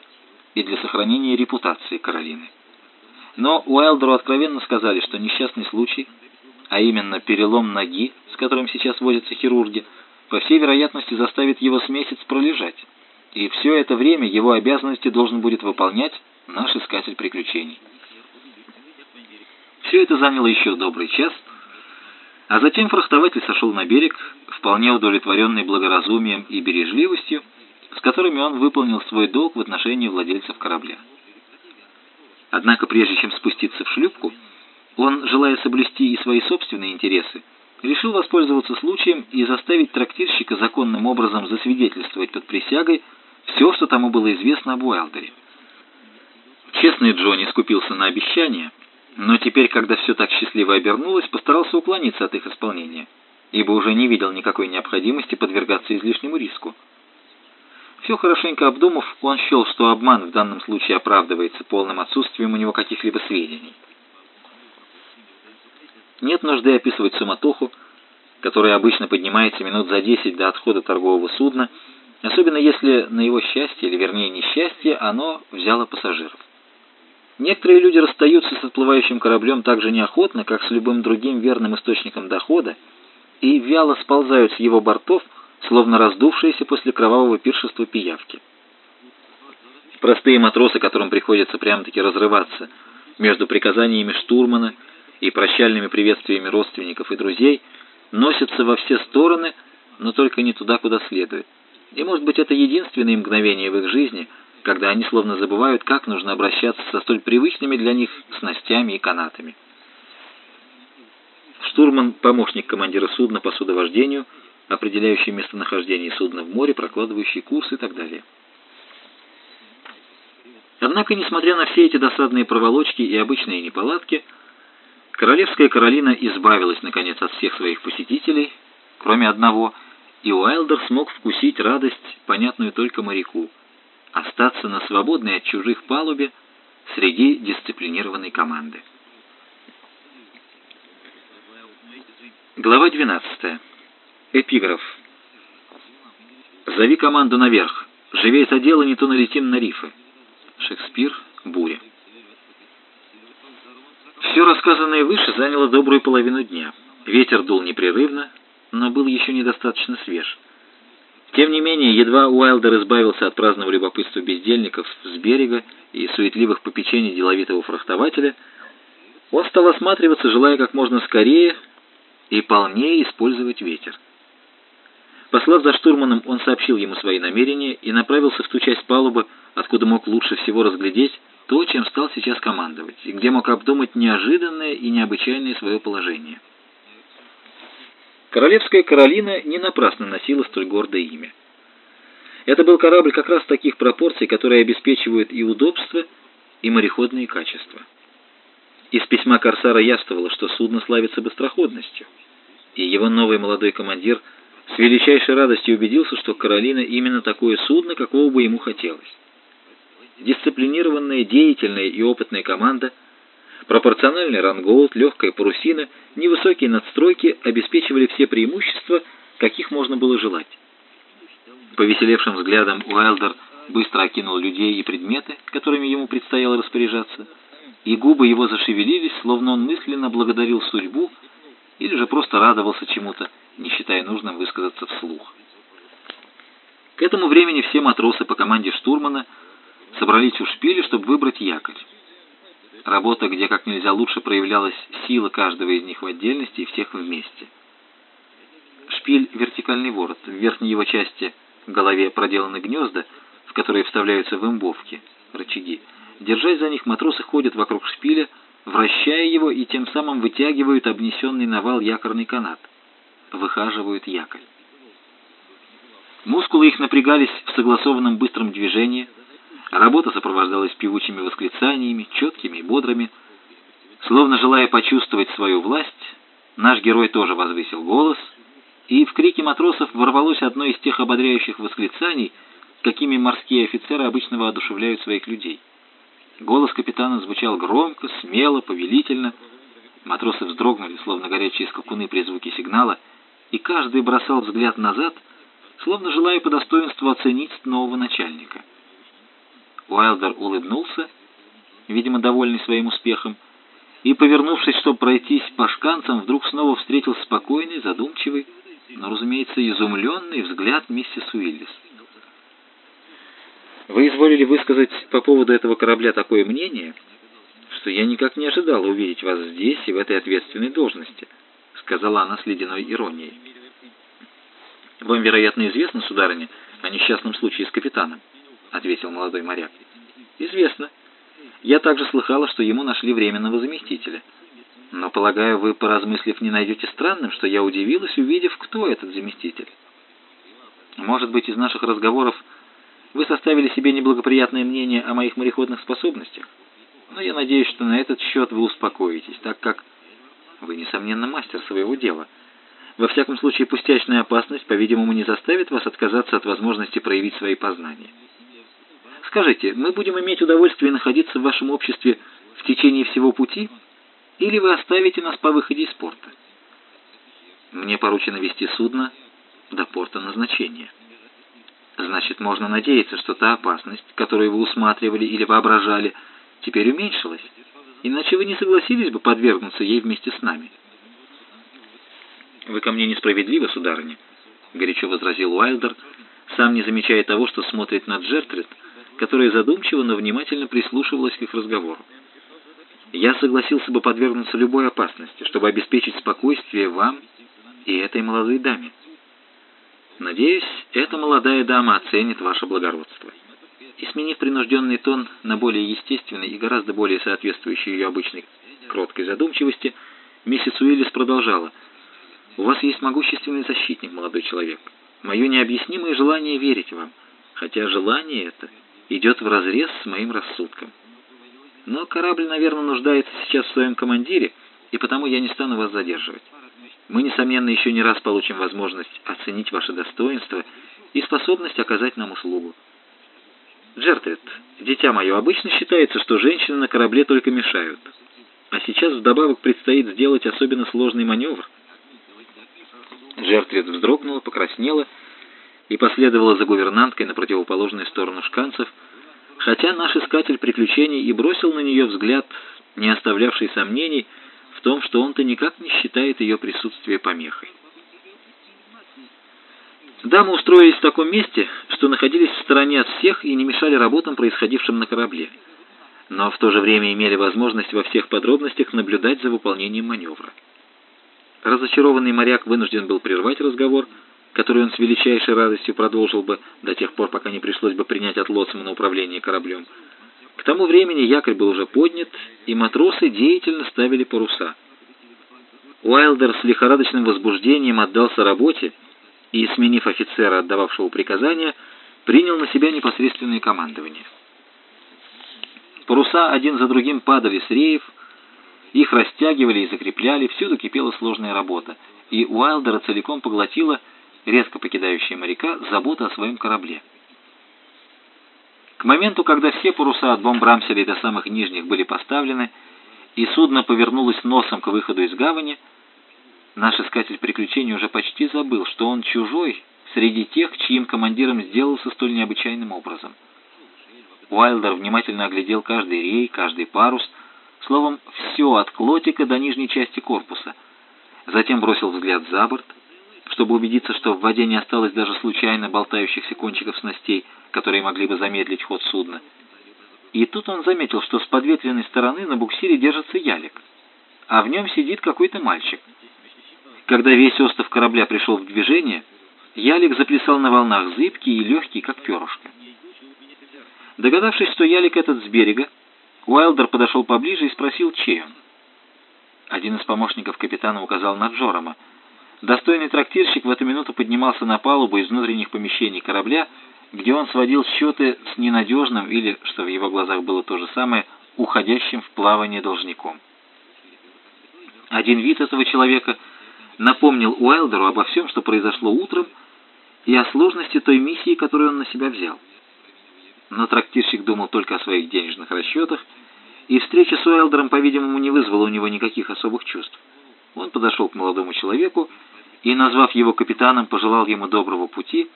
A: и для сохранения репутации Каролины. Но Уайлдеру откровенно сказали, что несчастный случай, а именно перелом ноги, с которым сейчас возятся хирурги, по всей вероятности заставит его с месяц пролежать, и все это время его обязанности должен будет выполнять наш искатель приключений. Все это заняло еще добрый час, а затем фрахтователь сошел на берег, вполне удовлетворенный благоразумием и бережливостью, с которыми он выполнил свой долг в отношении владельцев корабля. Однако прежде чем спуститься в шлюпку, он, желая соблюсти и свои собственные интересы, решил воспользоваться случаем и заставить трактирщика законным образом засвидетельствовать под присягой все, что тому было известно об Уайлдере. Честный Джонни скупился на обещания, но теперь, когда все так счастливо обернулось, постарался уклониться от их исполнения – ибо уже не видел никакой необходимости подвергаться излишнему риску. Все хорошенько обдумав, он счел, что обман в данном случае оправдывается полным отсутствием у него каких-либо сведений. Нет нужды описывать суматоху, которая обычно поднимается минут за десять до отхода торгового судна, особенно если на его счастье, или вернее несчастье, оно взяло пассажиров. Некоторые люди расстаются с отплывающим кораблем так же неохотно, как с любым другим верным источником дохода, и вяло сползают с его бортов, словно раздувшиеся после кровавого пиршества пиявки. Простые матросы, которым приходится прямо-таки разрываться, между приказаниями штурмана и прощальными приветствиями родственников и друзей носятся во все стороны, но только не туда, куда следует. И, может быть, это единственное мгновение в их жизни, когда они словно забывают, как нужно обращаться со столь привычными для них снастями и канатами. Штурман – помощник командира судна по судовождению, определяющий местонахождение судна в море, прокладывающий курс и так далее. Однако, несмотря на все эти досадные проволочки и обычные неполадки, королевская Каролина избавилась, наконец, от всех своих посетителей, кроме одного, и Уайлдер смог вкусить радость, понятную только моряку, остаться на свободной от чужих палубе среди дисциплинированной команды. Глава 12. Эпиграф. «Зови команду наверх. Живей за дело, не то налетим на рифы». Шекспир. Буря. Все рассказанное выше заняло добрую половину дня. Ветер дул непрерывно, но был еще недостаточно свеж. Тем не менее, едва Уайлдер избавился от праздного любопытства бездельников с берега и суетливых попечений деловитого фрахтователя, он стал осматриваться, желая как можно скорее и полнее использовать ветер. Послав за штурманом, он сообщил ему свои намерения и направился в ту часть палубы, откуда мог лучше всего разглядеть то, чем стал сейчас командовать, и где мог обдумать неожиданное и необычайное свое положение. Королевская Каролина не напрасно носила столь гордое имя. Это был корабль как раз таких пропорций, которые обеспечивают и удобство, и мореходные качества. Из письма Корсара яствовало, что судно славится быстроходностью, и его новый молодой командир – с величайшей радостью убедился, что Каролина именно такое судно, какого бы ему хотелось. Дисциплинированная, деятельная и опытная команда, пропорциональный рангоут, легкая парусина, невысокие надстройки обеспечивали все преимущества, каких можно было желать. Повеселевшим взглядом Уайлдер быстро окинул людей и предметы, которыми ему предстояло распоряжаться, и губы его зашевелились, словно он мысленно благодарил судьбу или же просто радовался чему-то, не считая нужным высказаться вслух. К этому времени все матросы по команде штурмана собрались у шпиля, чтобы выбрать якорь. Работа, где как нельзя лучше проявлялась сила каждого из них в отдельности и всех вместе. Шпиль — вертикальный ворот. В верхней его части голове проделаны гнезда, в которые вставляются вымбовки, рычаги. Держась за них, матросы ходят вокруг шпиля, вращая его и тем самым вытягивают обнесенный навал якорный канат выхаживают якорь. Мускулы их напрягались в согласованном быстром движении, работа сопровождалась певучими восклицаниями, четкими и бодрыми. Словно желая почувствовать свою власть, наш герой тоже возвысил голос, и в крике матросов ворвалось одно из тех ободряющих восклицаний, какими морские офицеры обычно воодушевляют своих людей. Голос капитана звучал громко, смело, повелительно. Матросы вздрогнули, словно горячие скакуны при звуке сигнала — и каждый бросал взгляд назад, словно желая по достоинству оценить нового начальника. Уайлдер улыбнулся, видимо, довольный своим успехом, и, повернувшись, чтобы пройтись по шканцам, вдруг снова встретил спокойный, задумчивый, но, разумеется, изумленный взгляд миссис Уиллис. «Вы изволили высказать по поводу этого корабля такое мнение, что я никак не ожидал увидеть вас здесь и в этой ответственной должности», — сказала она с ледяной иронией. «Вам, вероятно, известно, сударыня, о несчастном случае с капитаном?» — ответил молодой моряк. «Известно. Я также слыхала, что ему нашли временного заместителя. Но, полагаю, вы, поразмыслив, не найдете странным, что я удивилась, увидев, кто этот заместитель. Может быть, из наших разговоров вы составили себе неблагоприятное мнение о моих мореходных способностях? Но я надеюсь, что на этот счет вы успокоитесь, так как вы, несомненно, мастер своего дела. Во всяком случае, пустячная опасность, по-видимому, не заставит вас отказаться от возможности проявить свои познания. Скажите, мы будем иметь удовольствие находиться в вашем обществе в течение всего пути, или вы оставите нас по выходе из порта? Мне поручено вести судно до порта назначения. Значит, можно надеяться, что та опасность, которую вы усматривали или воображали, теперь уменьшилась иначе вы не согласились бы подвергнуться ей вместе с нами». «Вы ко мне несправедливы, сударыня», — горячо возразил Уайлдер, сам не замечая того, что смотрит на Джертрид, которая задумчиво, но внимательно прислушивалась к их разговору. я согласился бы подвергнуться любой опасности, чтобы обеспечить спокойствие вам и этой молодой даме. Надеюсь, эта молодая дама оценит ваше благородство». И сменив принужденный тон на более естественный и гораздо более соответствующий ее обычной кроткой задумчивости, миссис Уиллис продолжала. «У вас есть могущественный защитник, молодой человек. Мое необъяснимое желание верить вам, хотя желание это идет вразрез с моим рассудком. Но корабль, наверное, нуждается сейчас в своем командире, и потому я не стану вас задерживать. Мы, несомненно, еще не раз получим возможность оценить ваше достоинство и способность оказать нам услугу. Джертрид, дитя мое, обычно считается, что женщины на корабле только мешают. А сейчас вдобавок предстоит сделать особенно сложный маневр. Джертрид вздрогнула, покраснела и последовала за гувернанткой на противоположную сторону шканцев, хотя наш искатель приключений и бросил на нее взгляд, не оставлявший сомнений в том, что он-то никак не считает ее присутствие помехой. Дамы устроились в таком месте, что находились в стороне от всех и не мешали работам, происходившим на корабле, но в то же время имели возможность во всех подробностях наблюдать за выполнением маневра. Разочарованный моряк вынужден был прервать разговор, который он с величайшей радостью продолжил бы до тех пор, пока не пришлось бы принять от лоцмана управление кораблем. К тому времени якорь был уже поднят, и матросы деятельно ставили паруса. Уайлдер с лихорадочным возбуждением отдался работе, и, сменив офицера, отдававшего приказания, принял на себя непосредственное командование. Паруса один за другим падали с реев, их растягивали и закрепляли, всюду кипела сложная работа, и Уайлдера целиком поглотила, резко покидающая моряка, забота о своем корабле. К моменту, когда все паруса от бомбрамселей до самых нижних были поставлены, и судно повернулось носом к выходу из гавани, Наш искатель приключений уже почти забыл, что он чужой среди тех, чьим командиром сделался столь необычайным образом. Уайлдер внимательно оглядел каждый рей, каждый парус, словом, все от клотика до нижней части корпуса. Затем бросил взгляд за борт, чтобы убедиться, что в воде не осталось даже случайно болтающихся кончиков снастей, которые могли бы замедлить ход судна. И тут он заметил, что с подветренной стороны на буксире держится ялик, а в нем сидит какой-то мальчик — когда весь остов корабля пришел в движение, ялик заплясал на волнах зыбкий и легкий, как перышко. Догадавшись, что ялик этот с берега, Уайлдер подошел поближе и спросил, чей он. Один из помощников капитана указал на Джорома. Достойный трактирщик в эту минуту поднимался на палубу из внутренних помещений корабля, где он сводил счеты с ненадежным или, что в его глазах было то же самое, уходящим в плавание должником. Один вид этого человека — напомнил Уайлдеру обо всем, что произошло утром, и о сложности той миссии, которую он на себя взял. Но трактирщик думал только о своих денежных расчетах, и встреча с Уайлдером, по-видимому, не вызвала у него никаких особых чувств. Он подошел к молодому человеку и, назвав его капитаном, пожелал ему доброго пути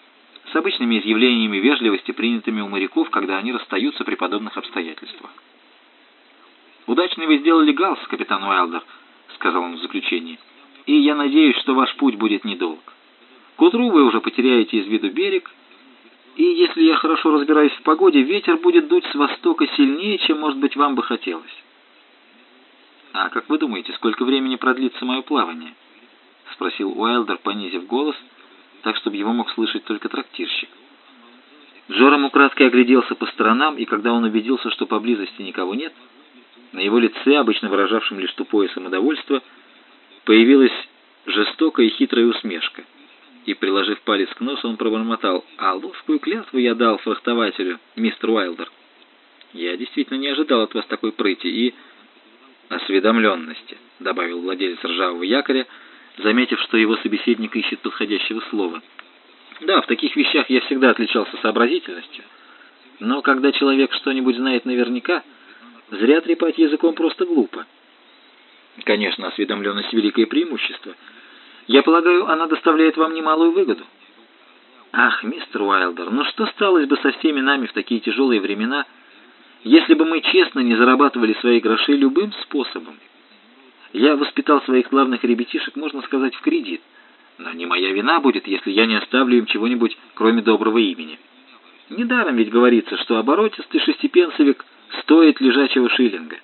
A: с обычными изъявлениями вежливости, принятыми у моряков, когда они расстаются при подобных обстоятельствах. «Удачный вы сделали галс, капитан Уайлдер», — сказал он в заключении и я надеюсь, что ваш путь будет недолг. К утру вы уже потеряете из виду берег, и если я хорошо разбираюсь в погоде, ветер будет дуть с востока сильнее, чем, может быть, вам бы хотелось. «А как вы думаете, сколько времени продлится мое плавание?» — спросил Уайлдер, понизив голос, так, чтобы его мог слышать только трактирщик. Джорам украдкой огляделся по сторонам, и когда он убедился, что поблизости никого нет, на его лице, обычно выражавшем лишь тупое самодовольство, — Появилась жестокая и хитрая усмешка. И, приложив палец к носу, он пробормотал, «А ложкую клятву я дал фрахтователю, мистер Уайлдер. Я действительно не ожидал от вас такой прыти и осведомленности», добавил владелец ржавого якоря, заметив, что его собеседник ищет подходящего слова. «Да, в таких вещах я всегда отличался сообразительностью. Но когда человек что-нибудь знает наверняка, зря трепать языком просто глупо». Конечно, осведомленность — великое преимущество. Я полагаю, она доставляет вам немалую выгоду. Ах, мистер Уайлдер, ну что сталось бы со всеми нами в такие тяжелые времена, если бы мы честно не зарабатывали свои гроши любым способом? Я воспитал своих главных ребятишек, можно сказать, в кредит. Но не моя вина будет, если я не оставлю им чего-нибудь, кроме доброго имени. Недаром ведь говорится, что оборотистый шестипенсовик стоит лежачего шиллинга.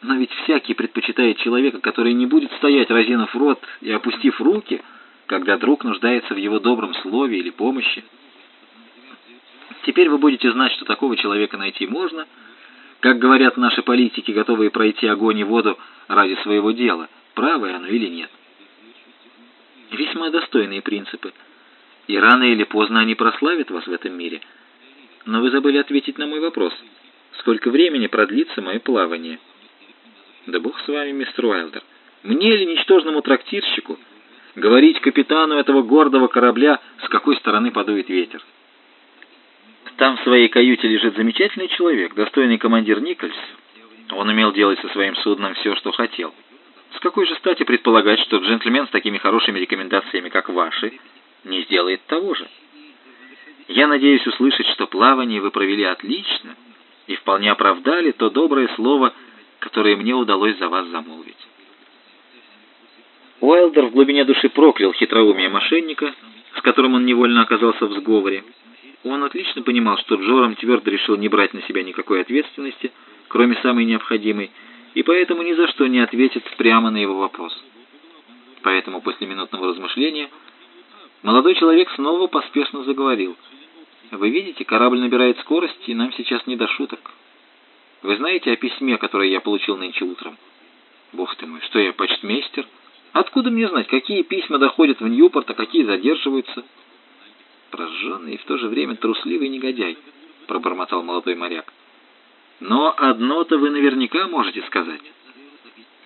A: Но ведь всякий предпочитает человека, который не будет стоять, разинув рот и опустив руки, когда друг нуждается в его добром слове или помощи. Теперь вы будете знать, что такого человека найти можно, как говорят наши политики, готовые пройти огонь и воду ради своего дела, правое оно или нет. Весьма достойные принципы, и рано или поздно они прославят вас в этом мире. Но вы забыли ответить на мой вопрос. Сколько времени продлится мое плавание? Да бог с вами, мистер Уайлдер. Мне ли, ничтожному трактирщику, говорить капитану этого гордого корабля, с какой стороны подует ветер? Там в своей каюте лежит замечательный человек, достойный командир Никольс. Он умел делать со своим судном все, что хотел. С какой же стати предполагать, что джентльмен с такими хорошими рекомендациями, как ваши, не сделает того же? Я надеюсь услышать, что плавание вы провели отлично и вполне оправдали то доброе слово, которое мне удалось за вас замолвить. Уайлдер в глубине души проклял хитроумие мошенника, с которым он невольно оказался в сговоре. Он отлично понимал, что Джорам твердо решил не брать на себя никакой ответственности, кроме самой необходимой, и поэтому ни за что не ответит прямо на его вопрос. Поэтому после минутного размышления молодой человек снова поспешно заговорил. «Вы видите, корабль набирает скорость, и нам сейчас не до шуток. Вы знаете о письме, которое я получил нынче утром?» «Бог ты мой, что я, почтмейстер? Откуда мне знать, какие письма доходят в Ньюпорт, а какие задерживаются?» «Прожженный и в то же время трусливый негодяй», — пробормотал молодой моряк. «Но одно-то вы наверняка можете сказать.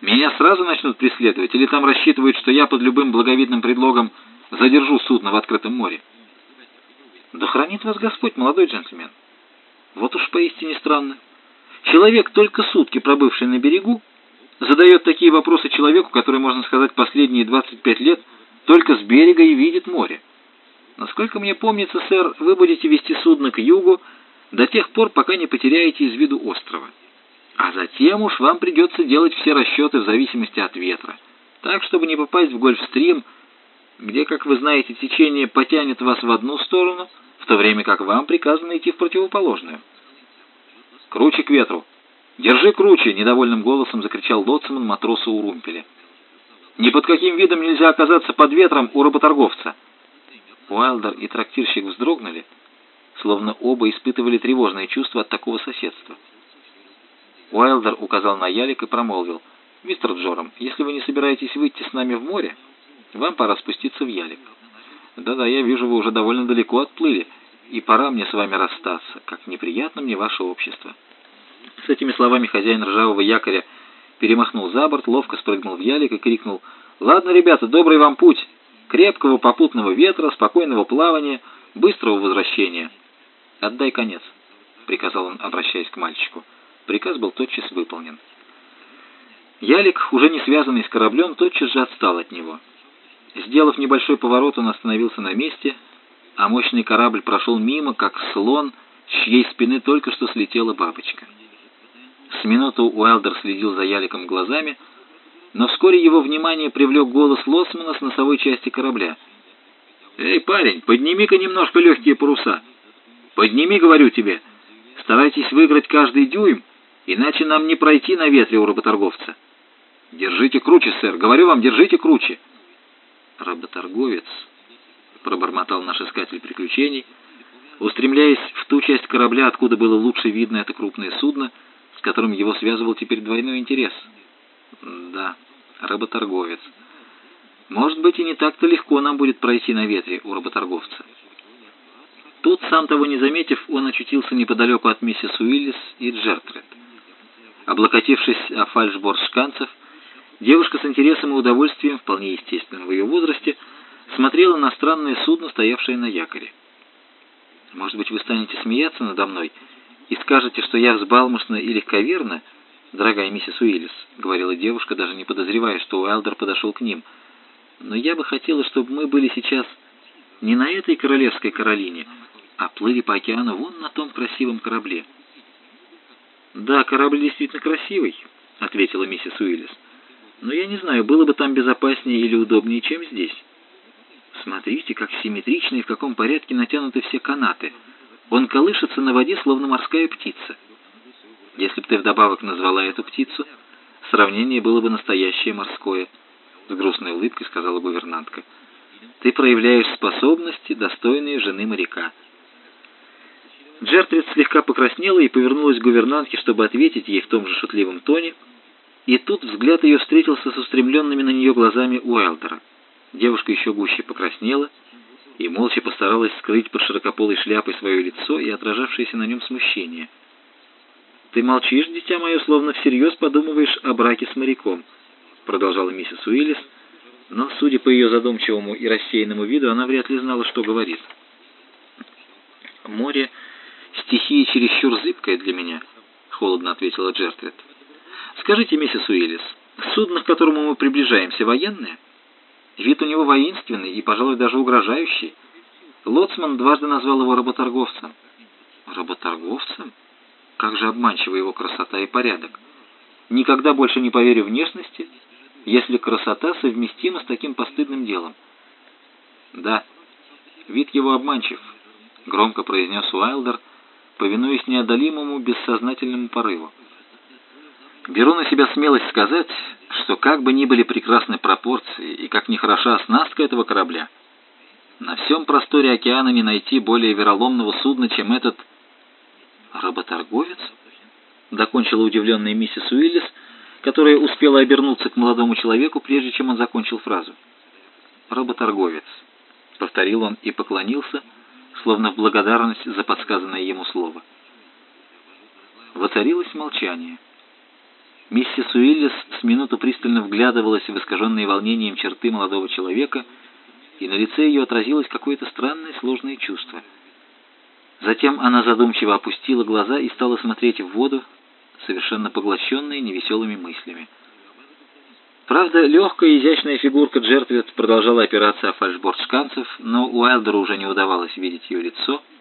A: Меня сразу начнут преследовать, или там рассчитывают, что я под любым благовидным предлогом задержу судно в открытом море?» «Да хранит вас Господь, молодой джентльмен. Вот уж поистине странно. Человек, только сутки пробывший на берегу, задает такие вопросы человеку, который, можно сказать, последние 25 лет только с берега и видит море. Насколько мне помнится, сэр, вы будете вести судно к югу до тех пор, пока не потеряете из виду острова. А затем уж вам придется делать все расчеты в зависимости от ветра, так, чтобы не попасть в Гольфстрим, где, как вы знаете, течение потянет вас в одну сторону, в то время как вам приказано идти в противоположную. «Круче к ветру! Держи круче!» — недовольным голосом закричал лоцман матросу у румпеля. «Ни под каким видом нельзя оказаться под ветром у работорговца!» Уайлдер и трактирщик вздрогнули, словно оба испытывали тревожное чувство от такого соседства. Уайлдер указал на ялик и промолвил, «Мистер Джорам, если вы не собираетесь выйти с нами в море, вам пора спуститься в ялик. Да-да, я вижу, вы уже довольно далеко отплыли, и пора мне с вами расстаться, как неприятно мне ваше общество». С этими словами хозяин ржавого якоря перемахнул за борт, ловко спрыгнул в ялик и крикнул, «Ладно, ребята, добрый вам путь!» Крепкого попутного ветра, спокойного плавания, быстрого возвращения. «Отдай конец», — приказал он, обращаясь к мальчику. Приказ был тотчас выполнен. Ялик, уже не связанный с кораблем, тотчас же отстал от него. Сделав небольшой поворот, он остановился на месте, а мощный корабль прошел мимо, как слон, с чьей спины только что слетела бабочка. С минуту Уайлдер следил за Яликом глазами, но вскоре его внимание привлек голос Лосмана с носовой части корабля. «Эй, парень, подними-ка немножко легкие паруса. Подними, говорю тебе. Старайтесь выиграть каждый дюйм, иначе нам не пройти на ветре у работорговца. Держите круче, сэр, говорю вам, держите круче». «Работорговец», — пробормотал наш искатель приключений, устремляясь в ту часть корабля, откуда было лучше видно это крупное судно, с которым его связывал теперь двойной интерес. «Да» работорговец. Может быть, и не так-то легко нам будет пройти на ветре у работорговца. Тут, сам того не заметив, он очутился неподалеку от миссис Уиллис и Джертред. Облокотившись о фальшборд шканцев, девушка с интересом и удовольствием, вполне естественным в ее возрасте, смотрела на странное судно, стоявшее на якоре. «Может быть, вы станете смеяться надо мной и скажете, что я взбалмошна и легковерна, дорогая миссис Уиллис», — говорила девушка, даже не подозревая, что Уайлдер подошел к ним. «Но я бы хотела, чтобы мы были сейчас не на этой королевской Каролине, а плыли по океану вон на том красивом корабле». «Да, корабль действительно красивый», — ответила миссис Уиллис. «Но я не знаю, было бы там безопаснее или удобнее, чем здесь. Смотрите, как симметрично и в каком порядке натянуты все канаты. Он колышется на воде, словно морская птица». Если бы ты вдобавок назвала эту птицу Сравнение было бы настоящее морское, — с грустной улыбкой сказала гувернантка. Ты проявляешь способности, достойные жены моряка. Джертрид слегка покраснела и повернулась к гувернантке, чтобы ответить ей в том же шутливом тоне, и тут взгляд ее встретился с устремленными на нее глазами Уайлдера. Девушка еще гуще покраснела и молча постаралась скрыть под широкополой шляпой свое лицо и отражавшееся на нем смущение. «Ты молчишь, дитя мое, словно всерьез подумываешь о браке с моряком», продолжала миссис Уиллис, но, судя по ее задумчивому и рассеянному виду, она вряд ли знала, что говорит. «Море — стихия чересчур зыбкая для меня», — холодно ответила Джертрид. «Скажите, миссис Уиллис, судно, к которому мы приближаемся, военное?» Вид у него воинственный и, пожалуй, даже угрожающий. Лоцман дважды назвал его работорговцем. Работорговцем? Как же обманчива его красота и порядок. Никогда больше не поверю внешности, если красота совместима с таким постыдным делом. Да, вид его обманчив, громко произнес Уайлдер, повинуясь неодолимому бессознательному порыву. Беру на себя смелость сказать, что как бы ни были прекрасны пропорции и как ни хороша оснастка этого корабля, на всем просторе океана не найти более вероломного судна, чем этот работорговец, докончила удивленная миссис Уиллис, которая успела обернуться к молодому человеку, прежде чем он закончил фразу. «Работорговец», — повторил он и поклонился, словно в благодарность за подсказанное ему слово. Воцарилось молчание. Миссис Уиллис с минуту пристально вглядывалась в искаженные волнением черты молодого человека, и на лице ее отразилось какое-то странное сложное чувство. Затем она задумчиво опустила глаза и стала смотреть в воду, совершенно поглощенная невеселыми мыслями. Правда, легкая и изящная фигурка Джертвит продолжала опираться о фальшборд шканцев, но Уайлдеру уже не удавалось видеть ее лицо —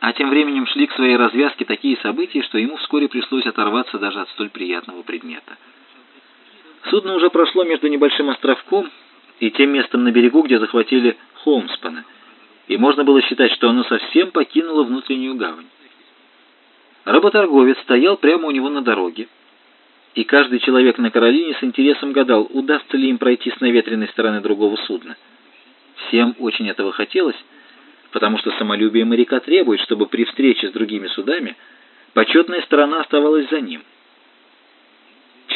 A: а тем временем шли к своей развязке такие события, что ему вскоре пришлось оторваться даже от столь приятного предмета. Судно уже прошло между небольшим островком и тем местом на берегу, где захватили Холмспана, и можно было считать, что оно совсем покинуло внутреннюю гавань. Работорговец стоял прямо у него на дороге, и каждый человек на Каролине с интересом гадал, удастся ли им пройти с наветренной стороны другого судна. Всем очень этого хотелось, потому что самолюбие моряка требует, чтобы при встрече с другими судами почетная сторона оставалась за ним.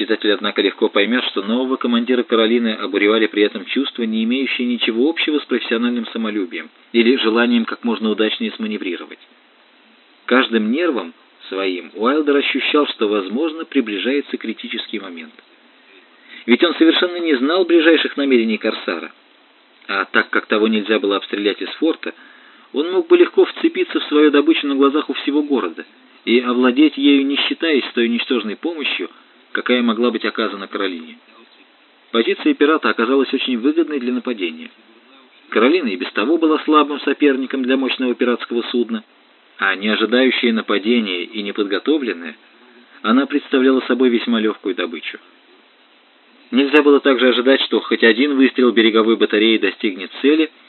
A: Читатель, однако, легко поймет, что нового командира Каролины обуревали при этом чувства, не имеющие ничего общего с профессиональным самолюбием или желанием как можно удачнее сманеврировать. Каждым нервом своим Уайлдер ощущал, что, возможно, приближается критический момент. Ведь он совершенно не знал ближайших намерений Корсара. А так как того нельзя было обстрелять из форта, он мог бы легко вцепиться в свою добычу на глазах у всего города и овладеть ею, не считаясь той ничтожной помощью, какая могла быть оказана Каролине. Позиция пирата оказалась очень выгодной для нападения. Каролина и без того была слабым соперником для мощного пиратского судна, а не ожидающая нападения и неподготовленная, она представляла собой весьма легкую добычу. Нельзя было также ожидать, что хоть один выстрел береговой батареи достигнет цели –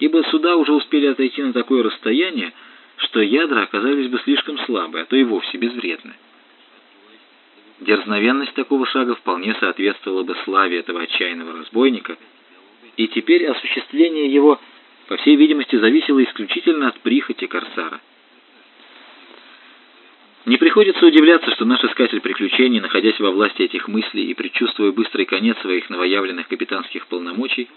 A: ибо суда уже успели отойти на такое расстояние, что ядра оказались бы слишком слабы, а то и вовсе безвредны. Дерзновенность такого шага вполне соответствовала бы славе этого отчаянного разбойника, и теперь осуществление его, по всей видимости, зависело исключительно от прихоти Корсара. Не приходится удивляться, что наш искатель приключений, находясь во власти этих мыслей и предчувствуя быстрый конец своих новоявленных капитанских полномочий,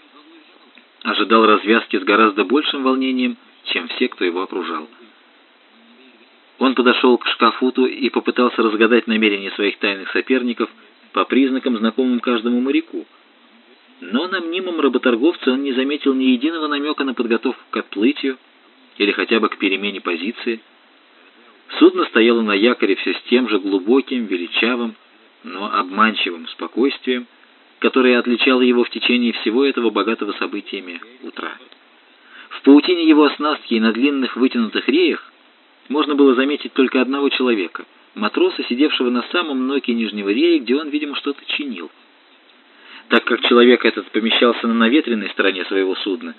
A: ожидал развязки с гораздо большим волнением, чем все, кто его окружал. Он подошел к шкафуту и попытался разгадать намерения своих тайных соперников по признакам, знакомым каждому моряку. Но на мнимом работорговце он не заметил ни единого намека на подготовку к отплытию или хотя бы к перемене позиции. Судно стояло на якоре все с тем же глубоким, величавым, но обманчивым спокойствием, которая отличала его в течение всего этого богатого событиями утра. В паутине его оснастки и на длинных вытянутых реях можно было заметить только одного человека, матроса, сидевшего на самом ноке нижнего рея, где он, видимо, что-то чинил. Так как человек этот помещался на наветренной стороне своего судна,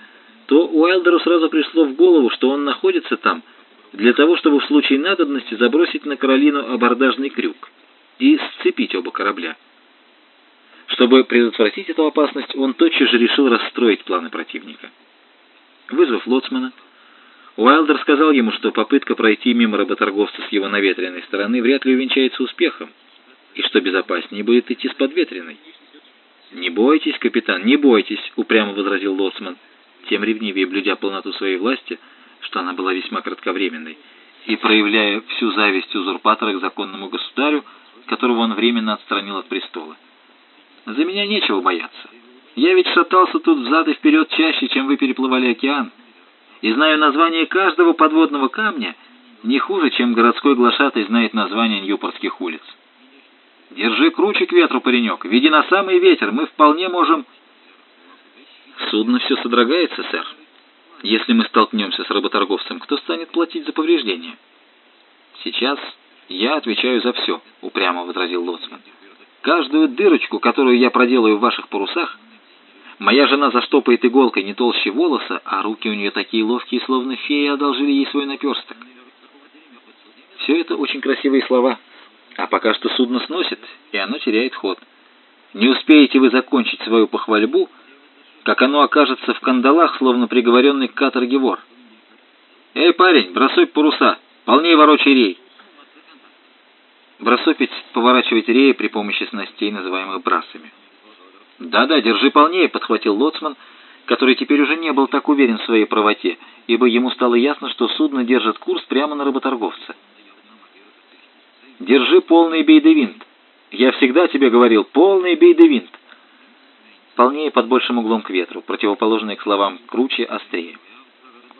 A: то Уайлдеру сразу пришло в голову, что он находится там для того, чтобы в случае надобности забросить на Каролину абордажный крюк и сцепить оба корабля. Чтобы предотвратить эту опасность, он тотчас же решил расстроить планы противника. Вызвав лоцмана, Уайлдер сказал ему, что попытка пройти мимо работорговца с его наветренной стороны вряд ли увенчается успехом, и что безопаснее будет идти с подветренной. «Не бойтесь, капитан, не бойтесь», — упрямо возразил лоцман, тем ревнивее блюдя полноту своей власти, что она была весьма кратковременной, и проявляя всю зависть узурпатора к законному государю, которого он временно отстранил от престола. «За меня нечего бояться. Я ведь шатался тут взад и вперед чаще, чем вы переплывали океан, и знаю название каждого подводного камня не хуже, чем городской глашатай знает название ньюпортских улиц. Держи круче к ветру, паренек, веди на самый ветер, мы вполне можем...» «Судно все содрогается, сэр. Если мы столкнемся с работорговцем, кто станет платить за повреждения?» «Сейчас я отвечаю за все», — упрямо возразил Лоцман. «Каждую дырочку, которую я проделаю в ваших парусах, моя жена заштопает иголкой не толще волоса, а руки у нее такие ловкие, словно феи одолжили ей свой наперсток». Все это очень красивые слова, а пока что судно сносит, и оно теряет ход. Не успеете вы закончить свою похвальбу, как оно окажется в кандалах, словно приговоренный к каторге вор. «Эй, парень, бросай паруса, полней ворочай рей!» Бросопить поворачивать реи при помощи снастей, называемых брасами. «Да-да, держи полнее», — подхватил лоцман, который теперь уже не был так уверен в своей правоте, ибо ему стало ясно, что судно держит курс прямо на работорговца. «Держи полный бейдевинт. Я всегда тебе говорил, полный бейдевинт. Полнее под большим углом к ветру, противоположный к словам круче, острее.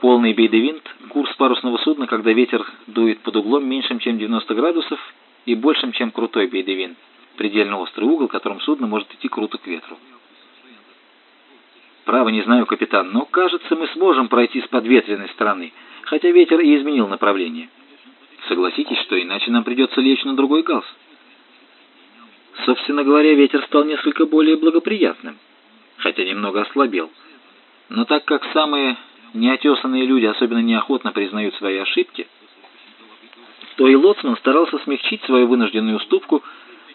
A: Полный бейдевинт — курс парусного судна, когда ветер дует под углом меньшим, чем 90 градусов, и большим, чем крутой бейдевин, предельно острый угол, которым судно может идти круто к ветру. Право не знаю, капитан, но, кажется, мы сможем пройти с подветренной стороны, хотя ветер и изменил направление. Согласитесь, что иначе нам придется лечь на другой галс. Собственно говоря, ветер стал несколько более благоприятным, хотя немного ослабел. Но так как самые неотесанные люди особенно неохотно признают свои ошибки, то и Лоцман старался смягчить свою вынужденную уступку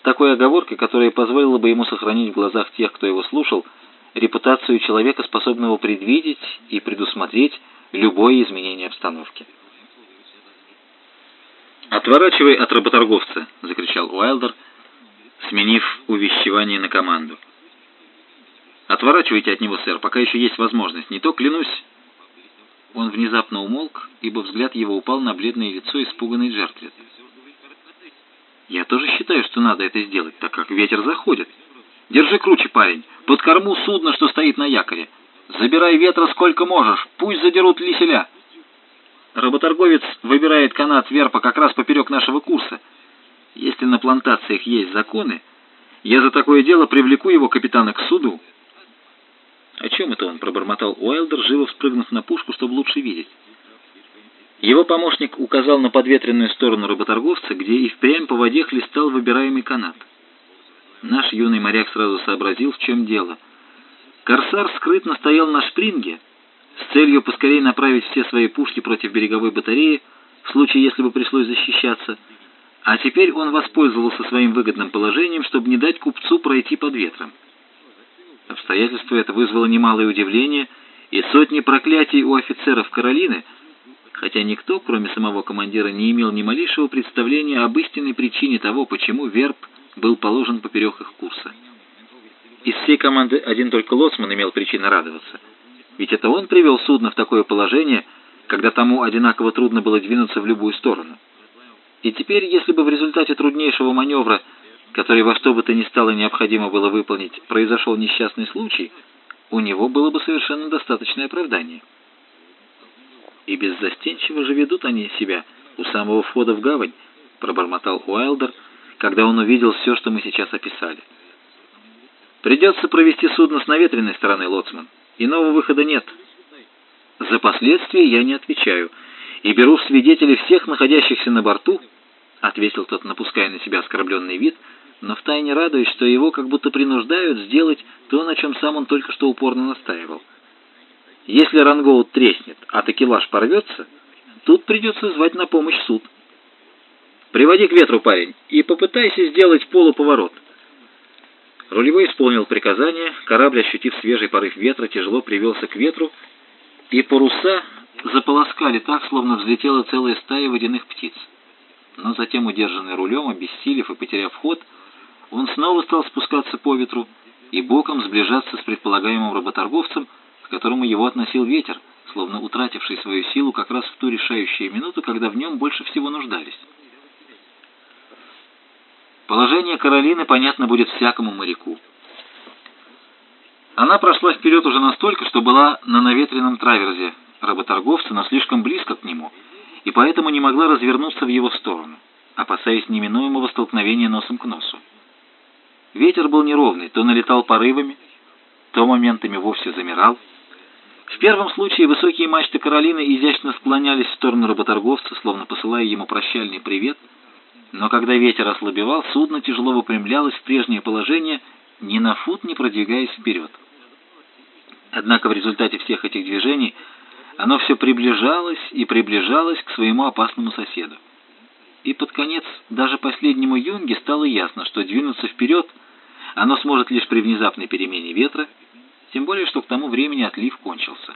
A: такой оговоркой, которая позволила бы ему сохранить в глазах тех, кто его слушал, репутацию человека, способного предвидеть и предусмотреть любое изменение обстановки. «Отворачивай от работорговца!» — закричал Уайлдер, сменив увещевание на команду. «Отворачивайте от него, сэр, пока еще есть возможность. Не то, клянусь, он внезапно умолк, ибо взгляд его упал на бледное лицо испуганной жертвы. «Я тоже считаю, что надо это сделать, так как ветер заходит. Держи круче, парень, под корму судно, что стоит на якоре. Забирай ветра сколько можешь, пусть задерут лиселя». Работорговец выбирает канат верпа как раз поперек нашего курса. Если на плантациях есть законы, я за такое дело привлеку его капитана к суду. «О чем это он?» — пробормотал Уайлдер, живо вспрыгнув на пушку, чтобы лучше видеть. Его помощник указал на подветренную сторону работорговца, где и впрямь по воде хлестал выбираемый канат. Наш юный моряк сразу сообразил, в чем дело. Корсар скрытно стоял на шпринге, с целью поскорее направить все свои пушки против береговой батареи, в случае, если бы пришлось защищаться, а теперь он воспользовался своим выгодным положением, чтобы не дать купцу пройти под ветром. Обстоятельство это вызвало немалое удивление и сотни проклятий у офицеров Каролины, хотя никто, кроме самого командира, не имел ни малейшего представления об истинной причине того, почему верб был положен поперек их курса. Из всей команды один только Лоцман имел причину радоваться, ведь это он привел судно в такое положение, когда тому одинаково трудно было двинуться в любую сторону. И теперь, если бы в результате труднейшего маневра который во что бы то ни стало необходимо было выполнить, произошел несчастный случай, у него было бы совершенно достаточное оправдание. И беззастенчиво же ведут они себя у самого входа в гавань, пробормотал Уайлдер, когда он увидел все, что мы сейчас описали. Придется провести судно с наветренной стороны, лоцман. Иного выхода нет. За последствия я не отвечаю и беру в свидетели всех находящихся на борту, ответил тот, напуская на себя оскорбленный вид, — но втайне радуясь, что его как будто принуждают сделать то, на чем сам он только что упорно настаивал. Если рангоут треснет, а такелаж порвется, тут придется звать на помощь суд. Приводи к ветру, парень, и попытайся сделать полуповорот. Рулевой исполнил приказание, корабль, ощутив свежий порыв ветра, тяжело привелся к ветру, и паруса заполоскали так, словно взлетела целая стая водяных птиц. Но затем, удержанный рулем, обессилев и потеряв ход, он снова стал спускаться по ветру и боком сближаться с предполагаемым работорговцем, к которому его относил ветер, словно утративший свою силу как раз в ту решающую минуту, когда в нем больше всего нуждались. Положение Каролины понятно будет всякому моряку. Она прошла вперед уже настолько, что была на наветренном траверзе работорговца, но слишком близко к нему, и поэтому не могла развернуться в его сторону, опасаясь неминуемого столкновения носом к носу. Ветер был неровный, то налетал порывами, то моментами вовсе замирал. В первом случае высокие мачты Каролины изящно склонялись в сторону работорговца, словно посылая ему прощальный привет — но когда ветер ослабевал, судно тяжело выпрямлялось в прежнее положение, ни на фут не продвигаясь вперед. Однако в результате всех этих движений оно все приближалось и приближалось к своему опасному соседу. И под конец даже последнему юнге стало ясно, что двинуться вперед оно сможет лишь при внезапной перемене ветра, тем более что к тому времени отлив кончился.